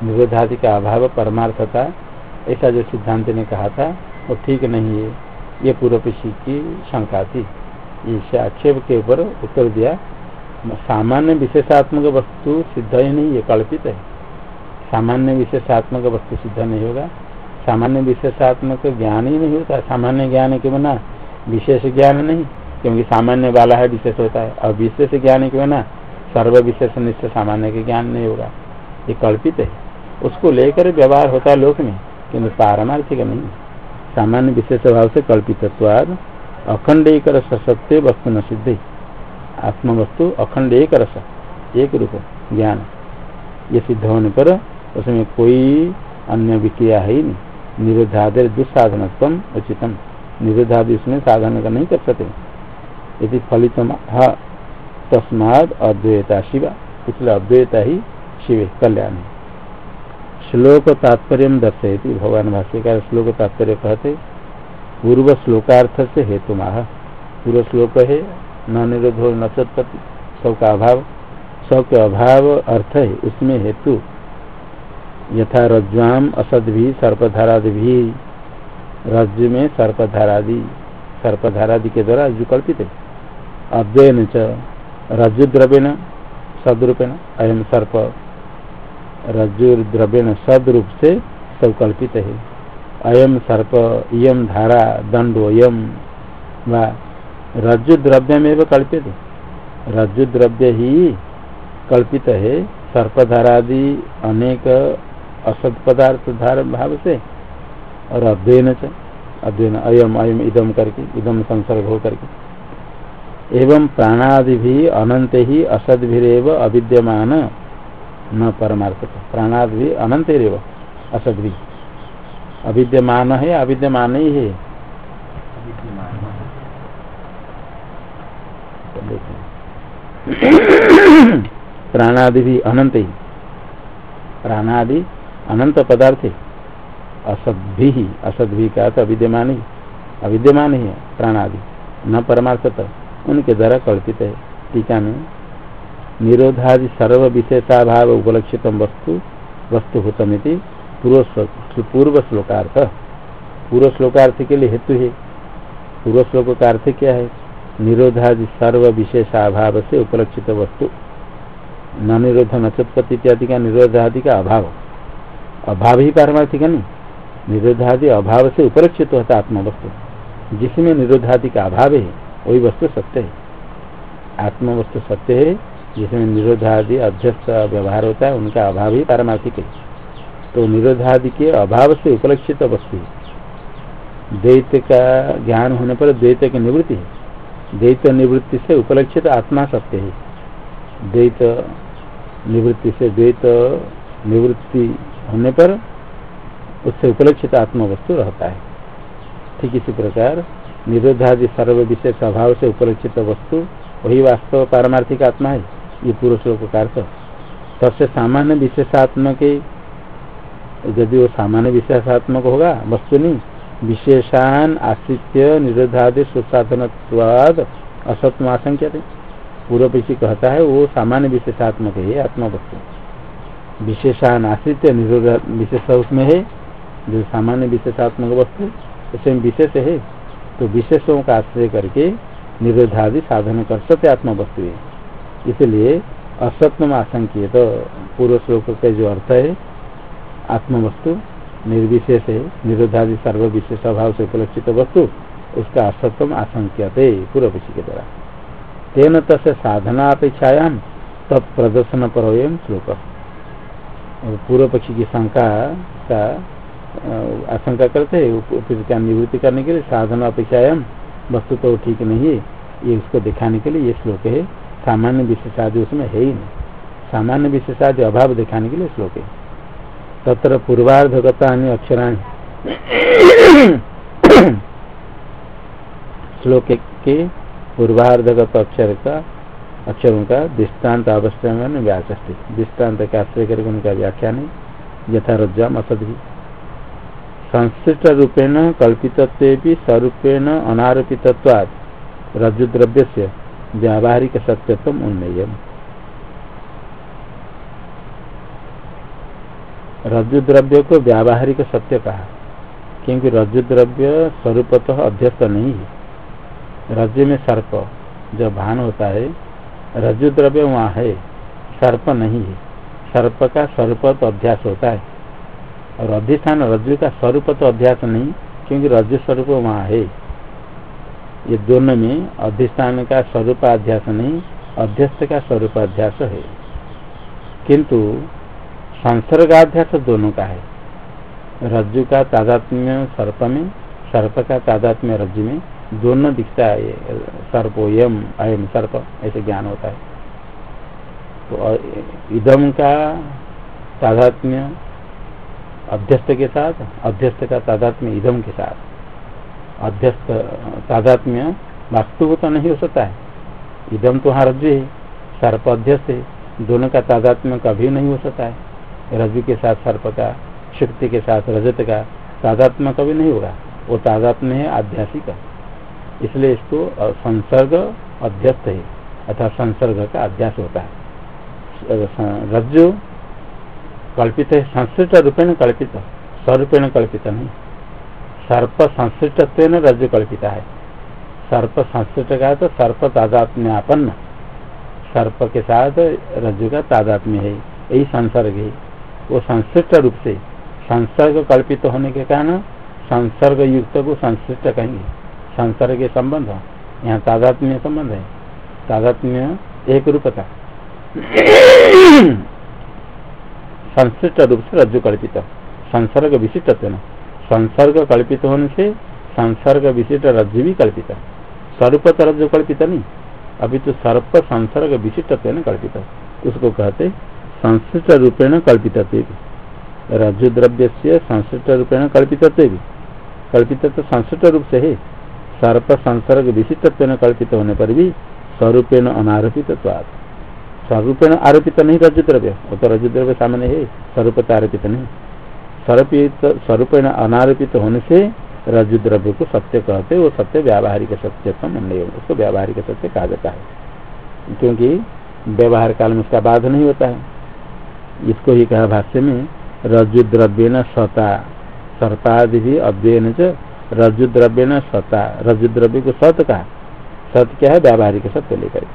निरोधादि का अभाव, परमार्थता, ऐसा जो सिद्धांत ने कहा था, वो ठीक नहीं है। ये पूर्व की शंका थी। इस आक्षेप के ऊपर उत्तर दिया सामान्य विशेषात्मक वस्तु सिद्ध ही नहीं, ये कल्पित है। सामान्य विशेषात्मक वस्तु सिद्ध नहीं होगा। सामान्य विशेषात्मक ज्ञान ही नहीं होता। सामान्य ज्ञान के बिना विशेष ज्ञान नहीं, क्योंकि सामान्य वाला है, विशेष होता है। और विशेष ज्ञान के बिना सर्व विशेष निश्चय सामान्य के ज्ञान नहीं होगा। ये कल्पित है। उसको लेकर व्यवहार होता है लोक में, किन्तु पारमार्थिक नहीं। सामान्य विशेष भाव से कल्पित अखंड एक रस सत्य वस्तु न सिद्धि आत्म वस्तु अखंड एक रस एक रूप ज्ञान। ये सिद्ध होने पर उसमें कोई अन्य विक्रिया है ही नहीं। निरुद्धादि दुस्साधन उचितम। निरुद्धादि उसमें साधन का नहीं कर सकते। यदि फलित तस्माद अद्वैता शिवा इसलिए अद्वैता ही शिव कल्याण श्लोक तात्पर्य दर्शयती। भगवान भाष्यकार श्लोक तात्पर्य कहते पूर्व श्लोकार्थ से हेतु माह पूर्व श्लोक है न निरोधो न चतपति सब का अभाव सब के अभाव अर्थ है, उसमें हेतु। यथा रज्वाम असद भी सर्पधारादि भी रज्जु में सर्पधारादि सर्पधारादि के द्वारा रज्जु कल्पित है। अद्वैन च रज्जु द्रव्यन सदरूपेण अयम सर्प रज्जुर्द्रव्यण सद रूप से सब कल्पित है। अयम सर्प इम धारा, दंडो यम व। रज्जु द्रव्य में कल्पित। रज्जु द्रव्य ही कल्पित है। सर्पधारादि अनेक असत पदार्थ धार भाव से। और अध्ययन से अध्ययन अयम अयम इदम करके इदम संसर्ग हो करके। एवं प्राणादि भी अनंत ही असद भी अविद्यमान न परमार्थ प्राणाद भी अनंत रेव असद भी अविद्यमान है, अविद्यमान ही। है प्राणादि भी अनंत ही प्राणादि अनंत पदार्थ असद भी असद भी का अविद्यमान। ही अविद्यमान ही है प्राणादि। न परमार्थता, उनके द्वारा कल्पित है। टीका में निरोधादि सर्व विशेषाभाव उपलक्षित वस्तु वस्तुभूतमिति पूर्व पूर्व श्लोकार्थ पूर्व श्लोकार्थ के लिए हेतु है। पूर्व श्लोक का अर्थ क्या है निरोधादि सर्व विशेषाभाव से उपलक्षित वस्तु न निरोध नचोत्पत्ति इत्यादि का निरोधादि का अभाव। अभाव ही पारमार्थिक नहीं। निरोधादि अभाव से उपलक्षित होता आत्मा वस्तु जिसमें निरोधादि का अभाव है, वही वस्तु सत्य है। आत्म वस्तु सत्य है, जिसमें निरोधादि अध्यक्ष व्यवहार होता है, उनका अभाव ही पारमार्थिक है। तो निरोधादि के अभाव से उपलक्षित वस्तु द्वैत का ज्ञान होने पर द्वैत की निवृत्ति है। द्वैत निवृत्ति से उपलक्षित आत्मा सत्य है। द्वैत निवृत्ति से द्वैत निवृत्ति होने पर उससे उपलक्षित आत्मा वस्तु रहता है। ठीक इसी प्रकार निरोधादि सर्व विशेष अभाव से उपलक्षित वस्तु, वही वास्तव पारमार्थिक आत्मा है। ये श्लोक का अर्थ सबसे सामान्य विशेषात्मक यदि वो सामान्य विशेषात्मक होगा वस्तु नहीं विशेषान आश्रित्य निरोधादि सुसाधन असत्व आशंक्य थे पूर्व पीछे कहता है, वो सामान्य विशेषात्मक है आत्मा वस्तु विशेषान आश्रित्य निरोध विशेष उसमें है, जो सामान्य विशेषात्मक वस्तु उसमें विशेष है। तो विशेषों का आश्रय करके निरोधादि साधन कर सत्य आत्मा वस्तु है। इसलिए असत्व आशंकित पूर्व श्लोक का जो अर्थ है आत्मवस्तु, निर्विशेष है निरोधादि सर्व विशेष अभाव से उपलक्षित वस्तु, उसका असत्व आशंक्यते पूर्व के द्वारा। तेन तस् साधना अपेक्षायाम तत्प्रदर्शन पर हो श्लोक। पूर्व पक्षी की शंका का आशंका करते हैं क्या निवृत्ति करने के लिए साधन अपेक्षाएँ वस्तु तो ठीक नहीं है। ये उसको दिखाने के लिए ये श्लोक है। सामान्य विशेषादि उसमें है ही नहीं। सामान्य विशेषादि अभाव दिखाने के लिए श्लोक है। तत्र पूर्वार्धगता अक्षरा श्लोक के पूर्वार्धगत अक्षर का अक्षरों का दृष्टांत में व्यास दृष्टांत का आश्रय करके उनका व्याख्यान है। यथा रज्जाम असदि संश्लिष्ट रूपेण कल्पित स्वरूपेण अनारोपित्वाद रज्जुद्रव्य से व्यावहारिक सत्यत्व उन्नय रज्जुद्रव्य को व्यावहारिक सत्य कहा, क्योंकि रज्जुद्रव्य स्वरूपतः अध्यस्त नहीं है। रज्जु में सर्प, जब भान होता है, रज्जुद्रव्य वहाँ है, सर्प नहीं है। सर्प का स्वरूप तो अध्यास होता है। और अधिष्ठान रज्जु का स्वरूप तो अध्यास नहीं, क्योंकि रज्जु स्वरूप वहाँ है। ये दोनों में अधिष्ठान का स्वरूप अध्यास नहीं, अध्यस्त का स्वरूप अध्यास है। किंतु संसर्गाध्यास दोनों का है। रज्जु का तादात्म्य सर्प में, सर्प का तादात्म्य रज्जु में दोनों दिखता है सर्प यम अयम सर्प, ऐसे ज्ञान होता है। तो इदम का तादात्म्य अध्यस्त के साथ, अध्यस्त का तादात्म्य इदम के साथ। अध्यस्त, तादात्म्य वास्तु तो नहीं हो सकता है। इदम तो हाँ रज्जु है, सर्प अध्यस्त है, दोनों का तादात्म्य कभी नहीं हो सकता है। रज्जु के साथ सर्प का, शक्ति के साथ रजत का तादात्म्य कभी नहीं होगा वो तादात्म्य है आध्यासिक इसलिए इसको संसर्ग अध्यस्त है अथवा संसर्ग का अध्यास होता है। रज्जु कल्पित है, संस्कृत रूपेण कल्पित। स्वरूपेण कल्पित नहीं। सर्प संस्कृत रज्जु कल्पिता है। सर्प संस्कृत का तो सर्प तादात्म्यापन्न। सर्प के साथ रज्जु का तादात्म्य है। यही संसर्ग है। वो संस्कृत रूप से, संसर्ग कल्पित होने के कारण संसर्ग युक्त को संस्कृत कहेंगे। संसर्ग के संबंध यहाँ तादात्म्य संबंध है। तादात्म्य एक रूपता संश्लिष्ट रूप से रज्जु कल्पित। संसर्ग विशिष्ट संसर्ग कल्पित होने से संसर्ग विशिष्ट रज्जु भी कल्पित। स्वरूप तो रज्जु कल्पित नहीं। अभी तो सर्प संसर्ग विशिष्ट कल्पित। उसको कहते संश्लिष्ट रूपेण कल्पित रज्जु द्रव्य से संश्लिष्ट रूपेण कल्पित कल्पित तो संश्लिष्ट रूप से है सर्प संसर्ग विशिष्ट कल्पित होने पर भी स्वरूपेण अनारोपित स्वरूपेण आरोपित नहीं रजु द्रव्य वो तो रजु द्रव्य सामने है स्वरूप आरोपित नहीं। स्वरूपित, स्वरूपेण अनारोपित होने से रजु द्रव्य को सत्य कहते वो सत्य व्यावहारिक सत्य नहीं उसको व्यावहारिक सत्य कहा जाता है। क्योंकि व्यवहार काल में उसका बाध नहीं होता है। इसको ही कहा भाष्य में रजु द्रव्य न सता सर्पादि भी अव्ययन रजु द्रव्य न सता रजु द्रव्य को सत कहा। सत्य क्या है? व्यावहारिक सत्य लेकर।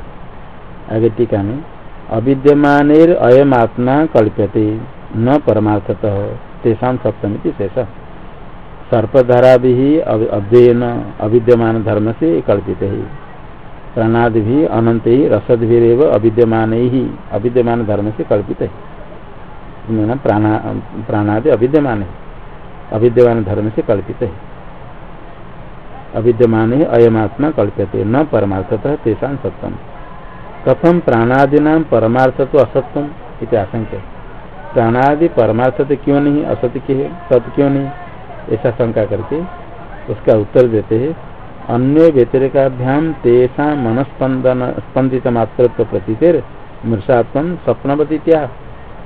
आगे टीका में अविद्यमान अयम आत्मा कल्प्यते, न परमार्थत, तेषा सप्तमी शेष। सर्पधारा भी अव्ययन अविद्यमान धर्म से कल्पित है प्राणादि भी अनंत ही रसद भी अविद्यमान ही अविद्यमान धर्म से कल्पित है प्राणादि अविद्यमान है अविद्यमान धर्म से कल्पित है। अविद्यमान ही अयमात्मा कल्प्यते न परमार्थतः तेषा सप्तम कथम प्राणादि परमार्थ तो असत्यम इत आशंका। प्राणादि परमार्थ तो क्यों नहीं, असत्य के सत्य क्यों नहीं? ऐसा शंका करके उसका उत्तर देते हैं, अन्य व्यतिरिकाभ्याम तेषा मनस्पंदन स्पंदित मात्र प्रतीतिर मृषात्म स्वप्नवती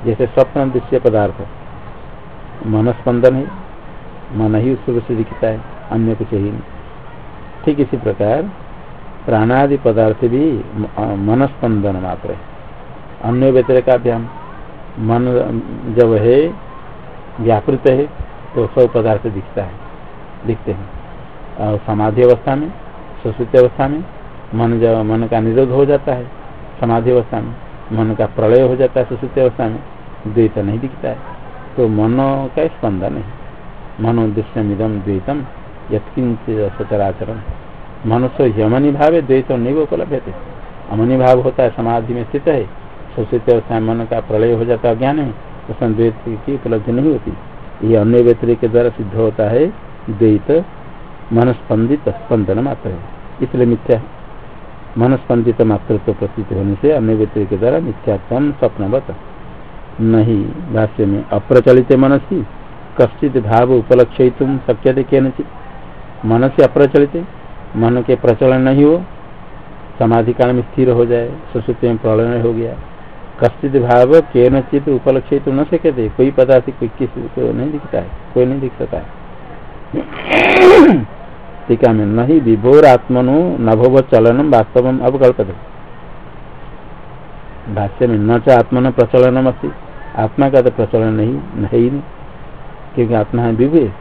जैसे स्वप्न दृश्य पदार्थ मनस्पंदन है, मन ही उसको से दिखता है, अन्य कुछ ही नहीं। ठीक इसी प्रकार, प्राणादि पदार्थ भी मनस्पंदन मात्र है। अन्य व्यतिरिकाभ्याम, मन जब है, व्यापृत है तो सब पदार्थ दिखता है, दिखते हैं। और समाधि अवस्था में, सुश्रुति अवस्था में, मन जब, मन का निरोध हो जाता है, समाधि अवस्था में, मन का प्रलय हो जाता है सुश्रुति अवस्था में द्वैत नहीं दिखता है। तो मनो का स्पंदन है। मनोदृश्यमिदम द्वैतम यत्किंच सचराचरण मनुष्य यमनी भाव द्वैत नहीं वो उपलब्ध थे अमनी भाव होता है, समाधि में स्थित है। सुस्थित अवस्था मन का प्रलय हो जाता है ज्ञान में उसमें द्वैत की उपलब्धि नहीं होती। ये अन्य व्यक्ति के द्वारा सिद्ध होता है, द्वैत मनस्पंदित स्पंदन मात्र है। इसलिए मिथ्या मनस्पंदित मात्र तो प्रतीत होने से अन्य व्यक्ति के द्वारा मिथ्यात्म स्वप्नवत। नहीं भाष्य में अप्रचलित मनसी, कश्चित भाव उपलक्ष्य तुम शक्य थे क्या मन से अप्रचलित मन के प्रचलन नहीं हो समाधि काल में स्थिर हो जाए सरस्वती में प्रलय हो गया। कश्चित भाव के नचित उपलक्ष्य तो न सके थे कोई पदार्थ कोई किसी को नहीं दिखता है, कोई नहीं दिख सकता है। <coughs> टीका में नहीं विभोर आत्मनो नभोव चलनम वास्तव अवकल्पते। भाष्य में न च आत्मन प्रचलनम अस्ती आत्मा का तो प्रचलन नहीं है ही नहीं क्योंकि आत्मा है में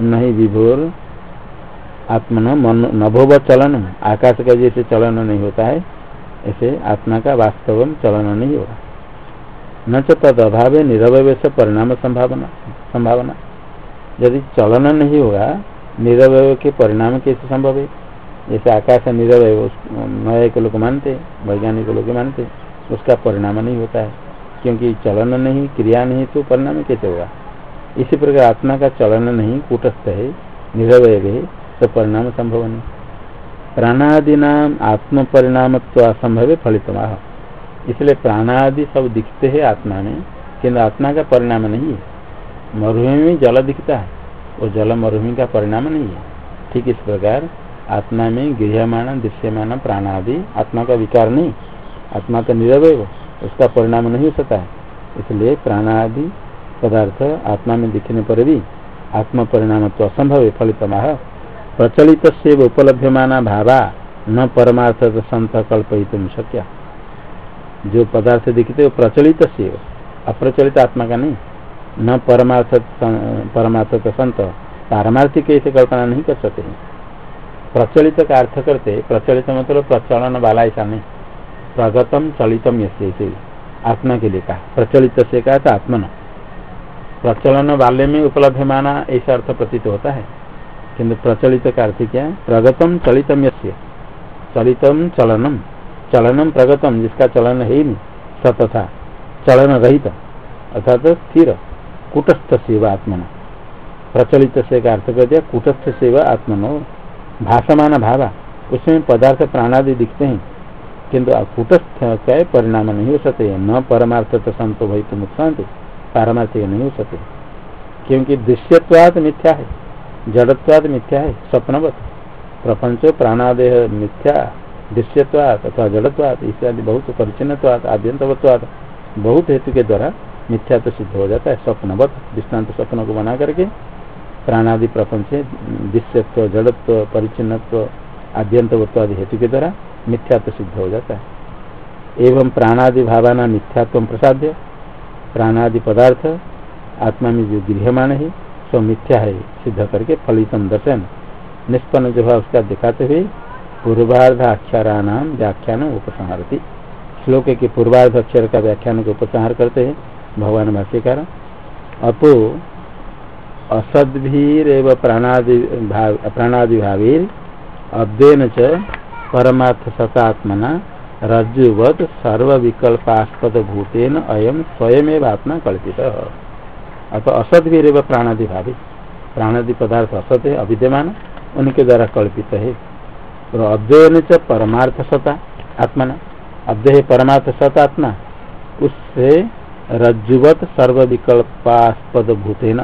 नहीं विभोर, आत्मा मन नभोव चलन, आकाश का जैसे चलन नहीं होता है, ऐसे आत्मा का वास्तव में चलन नहीं होगा। न तद अभाव निरवय से परिणाम संभावना संभावना। यदि चलन नहीं होगा, निरवय के परिणाम कैसे संभव है? जैसे आकाश निरवय नए के लोग मानते, वैज्ञानिक लोग मानते, उसका परिणाम नहीं होता है। क्योंकि चलन नहीं, क्रिया नहीं तो परिणाम कैसे होगा? इसी प्रकार आत्मा का चलन नहीं, कूटस्थ है, निरवय है तो परिणाम संभव नहीं। प्राणादि नाम आत्म परिणाम तो असंभव फलित इसलिए प्राणादि सब दिखते हैं आत्मा में, किंतु आत्मा का परिणाम नहीं है। मरुभूमि में जल दिखता है वो जल मरुभूमि का परिणाम नहीं है। ठीक इस प्रकार आत्मा में गृहमान दृश्यमान प्राणादि, आत्मा का विकार नहीं, आत्मा तो निरवय, उसका परिणाम नहीं हो सकता है। इसलिए प्राणादि पदार्थ आत्मा में दिखने पर भी आत्म परिणाम तो असंभव है फलित प्रचलित से उपलभ्यमाना भावा, न परमार्थ संत कल्पित शक्य। जो पदार्थ दिखते वो प्रचलित से अप्रचलित आत्मा का नहीं। न परमार्थ परमार्थ का संत, पारमार्थिक कैसे कल्पना नहीं कर सकते प्रचलित का अर्थ करते प्रचलित मतलब प्रचलन वाला ऐसा नहीं प्रगतम चलितम ऐसे आत्मा के लिए कहा। प्रचलित से कहा था आत्मन प्रचलन वाले में उपलब्ध माना ऐसा अर्थ प्रतीत होता है। किंतु प्रचलित का अर्थ क्या है? प्रगतम चलितम यस्य। चलितम चलनम। चलनम प्रगतम, जिसका चलन है ही नहीं। सतथा। चलन रहित। अर्थात स्थिर। कुटस्थ सेवा आत्मन प्रचलित से का अर्थ कर दिया, कुटस्थ सेवा आत्मन भाषमान भावा, उसमें पदार्थ प्राणादि दिखते हैं, किंतु कुटस्थ का परिणाम नहीं हो सकते, न परमार्थ तो संतो भाई तो नुकसान पारमार्थिक नहीं हो सकते। क्योंकि दृश्यवाद मिथ्या है जड़त्वाद मिथ्या है, स्वप्नवत। प्रपंच प्राणादेह मिथ्या दृश्यवाद अथवा जड़त्वाद इत्यादि बहुत परिचिनवाद आद्यंतवत्वाद बहुत हेतु के द्वारा मिथ्या तो सिद्ध हो जाता है, स्वप्नवत दृष्टांत स्वप्न को बना करके। प्राणादि प्रपंच दृश्यत्व जड़त्व, परिचिनत्व आद्यंतवत्वादि हेतु के द्वारा मिथ्यात्व सिद्ध हो जाता है। एवं प्राणादि भावना मिथ्यात्व प्रसाद्य। प्राणादि पदार्थ आत्मा में जो गृहमान है, सो मिथ्या है, सिद्ध करके फलितम दर्शन। निष्पन्न जो है उसका दिखाते हुए पूर्वार्ध अक्षराणाम व्याख्यान उपसंहारती श्लोक के पूर्वार्ध अक्षर का व्याख्यान को उपसंहार करते हैं, भगवान भाष्यकार। अपो असद्भीर प्राणादि प्राणादि भावीर अद्वैन च परमार्थ सतात्मना रज्जुवत सर्व विकल्पास्पद भूतेन अयम स्वयं आत्मा कल्पित। अतो असद्भीर प्राणादि भावी प्राणादि पदार्थ असत है अविद्यमान, उनके द्वारा कल्पित है। और अद्वयन च परमार्थ सता आत्मा अद्वय परमार्थ सत आत्मा उससे रज्जुवत सर्व विकल्पास्पद भूतेन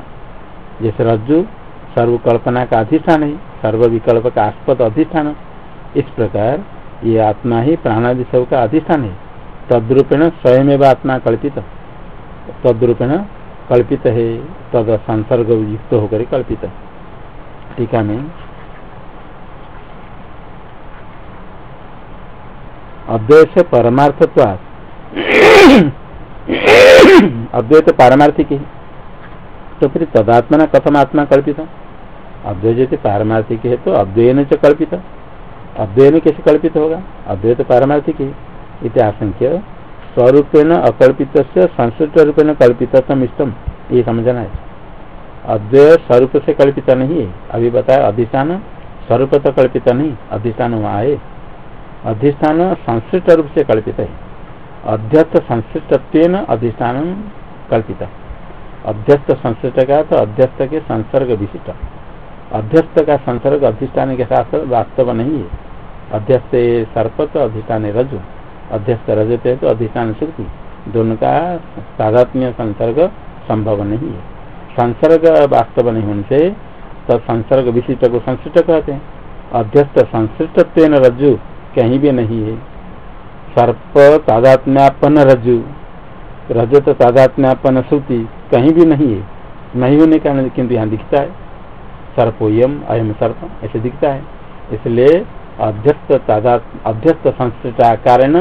जैसे रज्जु, सर्वकल्पना का अधिष्ठान है सर्व विकल्प का आस्पद अधिष्ठान। इस प्रकार ये आत्मा ही प्राणादि सब का अधिष्ठान है। तद्रूपेण स्वयं आत्मा कल्पित। तद्रूपेण कल्पित है, तद संसर्ग युक्त होकर कल्पित। टीका में अद्वैत परमार्थत्वाद अद्वैत पारमार्थिक। है तो फिर तदात्मा कथम आत्मा कल्पित। अद्वैत पारमार्थिक है तो अद्वैन च कल्पित। अद्वैन कैसे कल्पित होगा? अद्वैत पारमार्थिक है। इति आशंक्य। स्वरूपेण अकल्पित संस्कृत रूपेण कल्पितम इष्टम। ये समझना है। अद्वय स्वरूप से कल्पित नहीं है। अभी बताया, अधिष्ठान स्वरूप तो कल्पित नहीं। अधिष्ठान वहाँ है। अधिष्ठान संश्लिष्ट रूप से कल्पित है। अध्यस्त संश्लिष्ट अधिष्ठान कल्पित। अध्यस्त संश्लिष्ट का तो अध्यस्त के संसर्ग विशिष्ट। अध्यस्त का संसर्ग अधिष्ठान के साथ वास्तव नहीं है। अध्यस्त सर्प तो अधिष्ठान रजु अध्यस्त रजत है तो अधिष्ठान श्रुति। दोनों का साधात्म्य संसर्ग संभव नहीं है। संसर्ग वास्तव नहीं होने से तो संसर्ग विशिष्ट को संश्लिष्ट कहते हैं। अध्यस्त संश्लिष्ट रज्जु कहीं भी नहीं है। सर्प तादात्म्यापन रज्जु। रजत तादात्म्यापन श्रुति कहीं भी नहीं है। नहीं होने का किंतु यहाँ दिखता है। सर्पोयम अयम सर्प ऐसे दिखता है। इसलिए अध्यस्त अध्यस्त संस्कृता कारण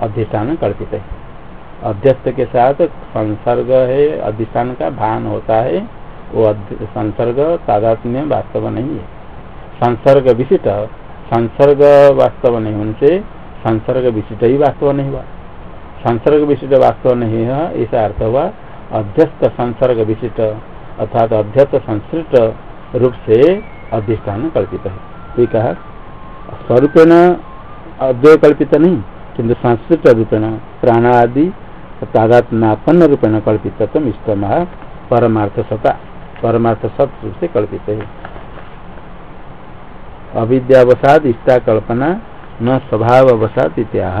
अधिष्ठान कल्पित है। अध्यस्त के साथ संसर्ग है, अधिष्ठान का भान होता है। वो संसर्ग तादात्म्य वास्तव नहीं है। संसर्ग विशिष्ट, संसर्ग वास्तव नहीं होने से संसर्ग विशिष्ट ही वास्तव नहीं हुआ। संसर्ग विशिष्ट वास्तव नहीं है ऐसा अर्थ हुआ अध्यस्त संसर्ग विशिष्ट अर्थात अध्यस्त संश्रिष्ट रूप से अधिष्ठान कल्पित है। ये कहा, स्वरूपेण अद्वय कल्पित नहीं, किंतु संस्कृत रूपेण, प्राणादि तादात्मापन्न रूपेण कल्पित इष्टम परमार्थ सता परमार्थ सत रूप से कल्पित है। अविद्यावसाद इष्टा कल्पना न स्वभाव अवसाद इत्याह।